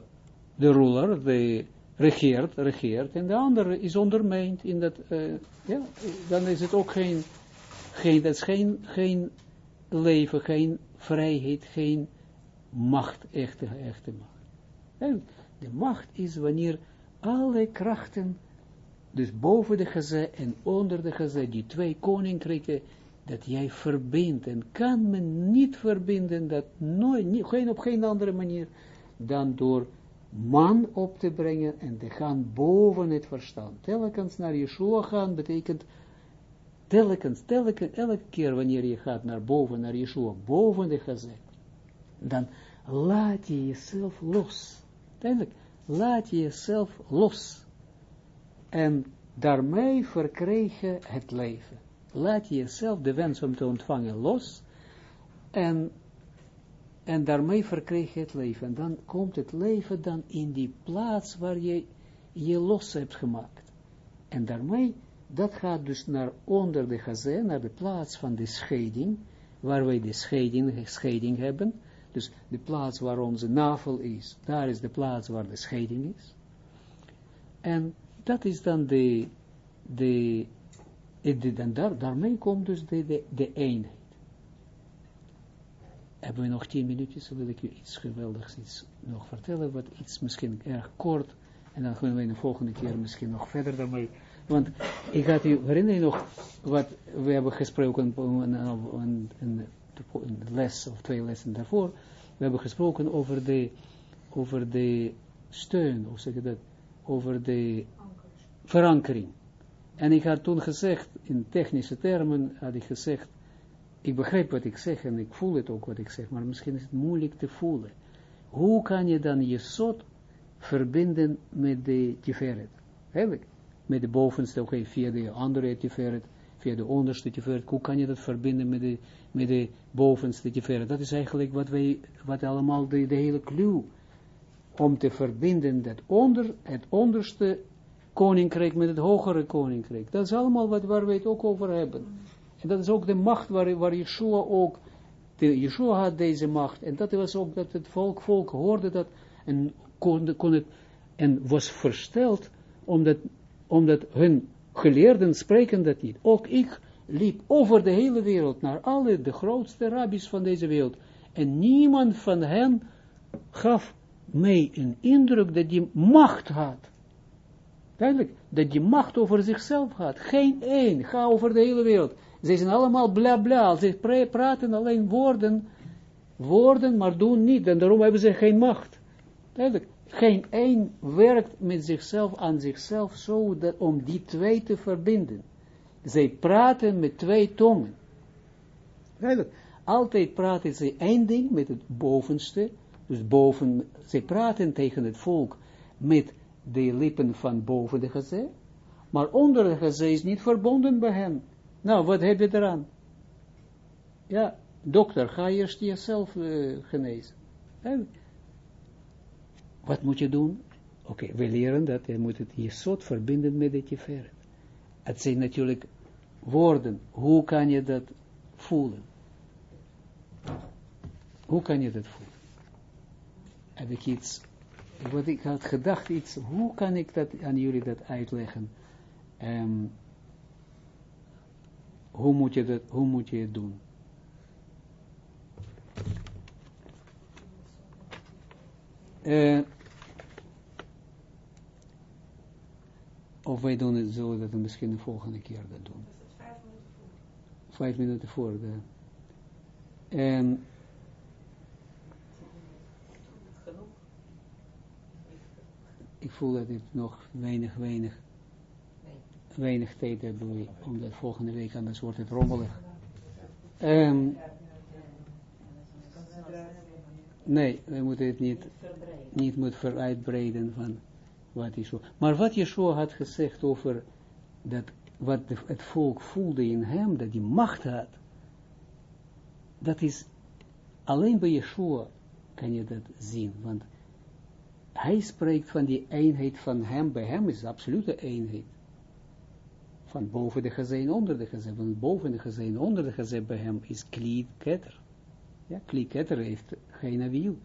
de ruler, de regeert, regeert. En de andere is ondermijnd in dat... Uh, ja, dan is het ook geen... geen dat is geen, geen leven, geen vrijheid, geen macht, echte, echte macht. En de macht is wanneer alle krachten, dus boven de geze en onder de geze, die twee koninkrijken, dat jij verbindt. En kan men niet verbinden, dat nooit, geen, op geen andere manier, dan door man op te brengen en te gaan boven het verstand. Telkens naar Yeshua gaan betekent, telkens, telkens, elke keer wanneer je gaat naar boven, naar Yeshua, boven de gezet, dan laat je jezelf los. Duidelijk, laat je jezelf los. En daarmee verkrijg je het leven. Laat je jezelf de wens om te ontvangen los. En, en daarmee verkrijg je het leven. En dan komt het leven dan in die plaats waar je je los hebt gemaakt. En daarmee, dat gaat dus naar onder de gazé, naar de plaats van de scheiding, waar wij de scheiding, scheiding hebben. Dus de plaats waar onze navel is, daar is de plaats waar de scheiding is. En dat is dan de, de, de dan daar, daarmee komt dus de, de, de eenheid. Hebben we nog tien minuutjes, wil ik je iets geweldigs iets nog vertellen, wat iets misschien erg kort, en dan gaan we de volgende keer misschien nog verder daarmee. Want ik had u, herinner nog, wat we hebben gesproken, een, een les of twee lessen daarvoor, we hebben gesproken over de, over de steun, hoe zeg je dat, over de verankering. En ik had toen gezegd, in technische termen, had ik gezegd, ik begrijp wat ik zeg en ik voel het ook wat ik zeg, maar misschien is het moeilijk te voelen. Hoe kan je dan je zot verbinden met de tiferet? Eigenlijk, met de bovenste, oké, via de andere tiferet, via de onderste tiferet, hoe kan je dat verbinden met de, met de bovenste tiferet? Dat is eigenlijk wat wij, wat allemaal, de, de hele clue, om te verbinden dat onder, het onderste koninkrijk met het hogere koninkrijk. Dat is allemaal wat, waar we het ook over hebben. En dat is ook de macht waar, waar ook, de, had deze macht, en dat was ook dat het volk, volk hoorde dat, en kon, kon het, en was versteld, omdat, omdat hun geleerden spreken dat niet. Ook ik liep over de hele wereld naar alle de grootste rabbis van deze wereld. En niemand van hen gaf mij een indruk dat die macht had. Duidelijk, dat die macht over zichzelf had. Geen één, ga over de hele wereld. Ze zijn allemaal bla bla, ze praten alleen woorden, woorden, maar doen niet. En daarom hebben ze geen macht. Duidelijk, geen één werkt met zichzelf aan zichzelf zo dat, om die twee te verbinden. Zij praten met twee tongen. Eigenlijk, altijd praten ze één ding met het bovenste, dus boven, zij praten tegen het volk met de lippen van boven de gezee, maar onder de gezee is niet verbonden bij hen. Nou, wat heb je eraan? Ja, dokter, ga eerst jezelf uh, genezen. Wat moet je doen? Oké, we leren dat, je moet het jesot verbinden met het tiferet. Het zijn natuurlijk woorden. Hoe kan je dat voelen? Hoe kan je dat voelen? heb ik iets, wat ik had gedacht, iets, hoe kan ik dat aan jullie dat uitleggen? Ehm, hoe, moet je dat, hoe moet je het doen? Uh, of wij doen het zo dat we misschien de volgende keer dat doen. Vijf minuten voor. De, en ik voel dat ik nog weinig, weinig, weinig tijd heb, omdat volgende week anders wordt het rommelig. Um, nee, we moeten het niet, niet moet veruitbreiden van wat Yeshua. Maar wat Yeshua had gezegd over dat, wat het volk voelde in hem, dat die macht had, dat is alleen bij Yeshua kan je dat zien, want hij spreekt van die eenheid van hem, bij hem is absolute eenheid. Van boven de gezin, onder de gezin, van boven de gezin, onder de gezin bij hem is ketter. Ja, ketter heeft geen aviut.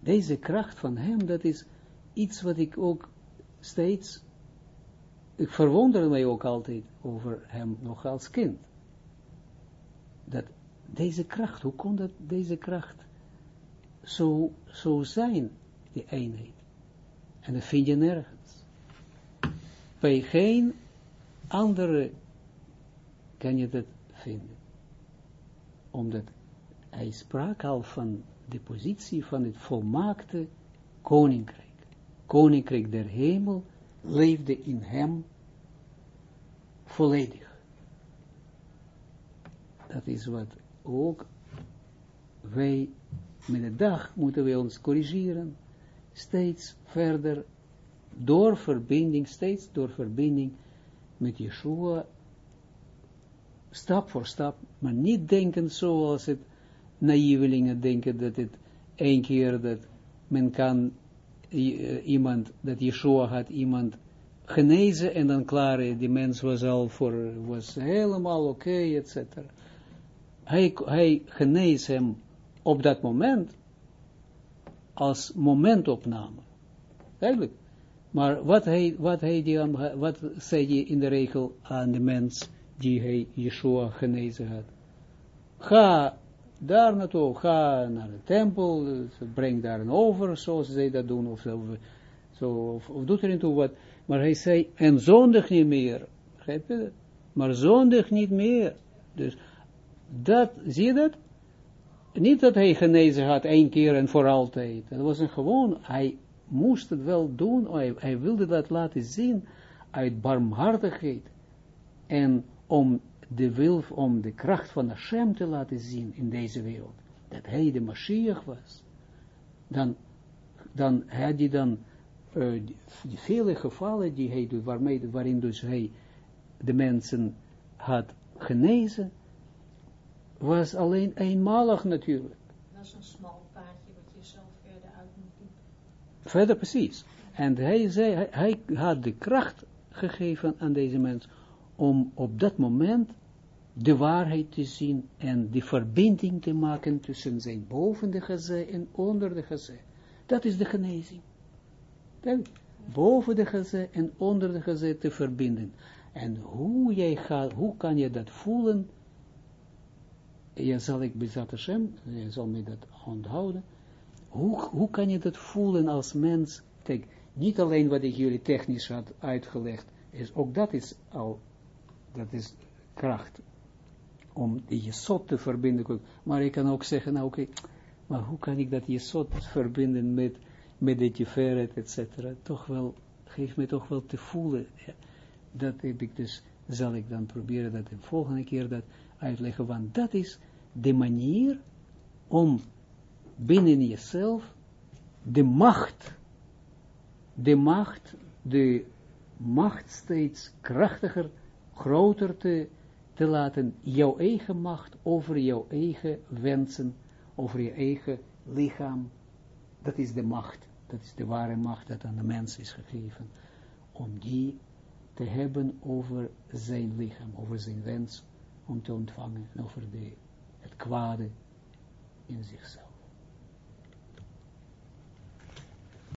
Deze kracht van hem, dat is iets wat ik ook steeds, ik verwonder mij ook altijd over hem nog als kind. Dat deze kracht, hoe kon dat deze kracht zo, zo zijn, die eenheid? En dat vind je nergens. Bij geen andere kan je dat vinden. Omdat hij sprak al van de positie van het volmaakte koninkrijk. Koninkrijk der hemel leefde in hem volledig. Dat is wat ook wij met de dag moeten we ons corrigeren, steeds verder door verbinding, steeds door verbinding met Yeshua, stap voor stap, maar niet denken zoals het naïvelingen denken, dat het één keer dat men kan uh, iemand, dat Yeshua had iemand genezen en dan klaar, die mens was al voor, was helemaal oké, okay, etc. Hij, hij genees hem op dat moment als momentopname. Eigenlijk. Maar wat, hij, wat, hij die, wat zei hij in de regel aan de mens die hij Yeshua genezen had? Ga daar naartoe, ga naar de tempel, breng daar een over, zoals zij dat doen, of, zo, of, doet er toe wat. Maar hij zei, en zondig niet meer. Begrijp je dat? Maar zondig niet meer. Dus dat, zie je dat? Niet dat hij genezen had één keer en voor altijd. Dat was een gewoon, hij moest het wel doen, hij, hij wilde dat laten zien uit barmhartigheid. En om de wil, om de kracht van Hashem te laten zien in deze wereld. Dat hij de Mashiach was. Dan, dan had hij dan uh, vele gevallen die hij doet, waarmee, waarin dus hij de mensen had genezen, was alleen eenmalig natuurlijk. Dat is een smal paadje wat je zelf verder uit moet doen. Verder precies. En hij zei, hij, hij had de kracht gegeven aan deze mens om op dat moment de waarheid te zien en die verbinding te maken tussen zijn boven de geze en onder de geze. Dat is de genezing. Boven de geze en onder de geze te verbinden. En hoe, jij gaat, hoe kan je dat voelen? Je zal ik bezat Hashem, je zal me dat onthouden. Hoe, hoe kan je dat voelen als mens? Kijk, niet alleen wat ik jullie technisch had uitgelegd, is, ook dat is al, dat is kracht, om die jesot te verbinden. Maar ik kan ook zeggen, nou oké, maar hoe kan ik dat jesot verbinden met, met de tiferet, et cetera? Toch wel, geef me toch wel te voelen. Dat heb ik dus, zal ik dan proberen dat de volgende keer dat uitleggen, want dat is de manier om binnen jezelf de macht, de macht, de macht steeds krachtiger, groter te te laten jouw eigen macht over jouw eigen wensen, over je eigen lichaam, dat is de macht, dat is de ware macht dat aan de mens is gegeven, om die te hebben over zijn lichaam, over zijn wens, om te ontvangen, over de, kwade in zichzelf.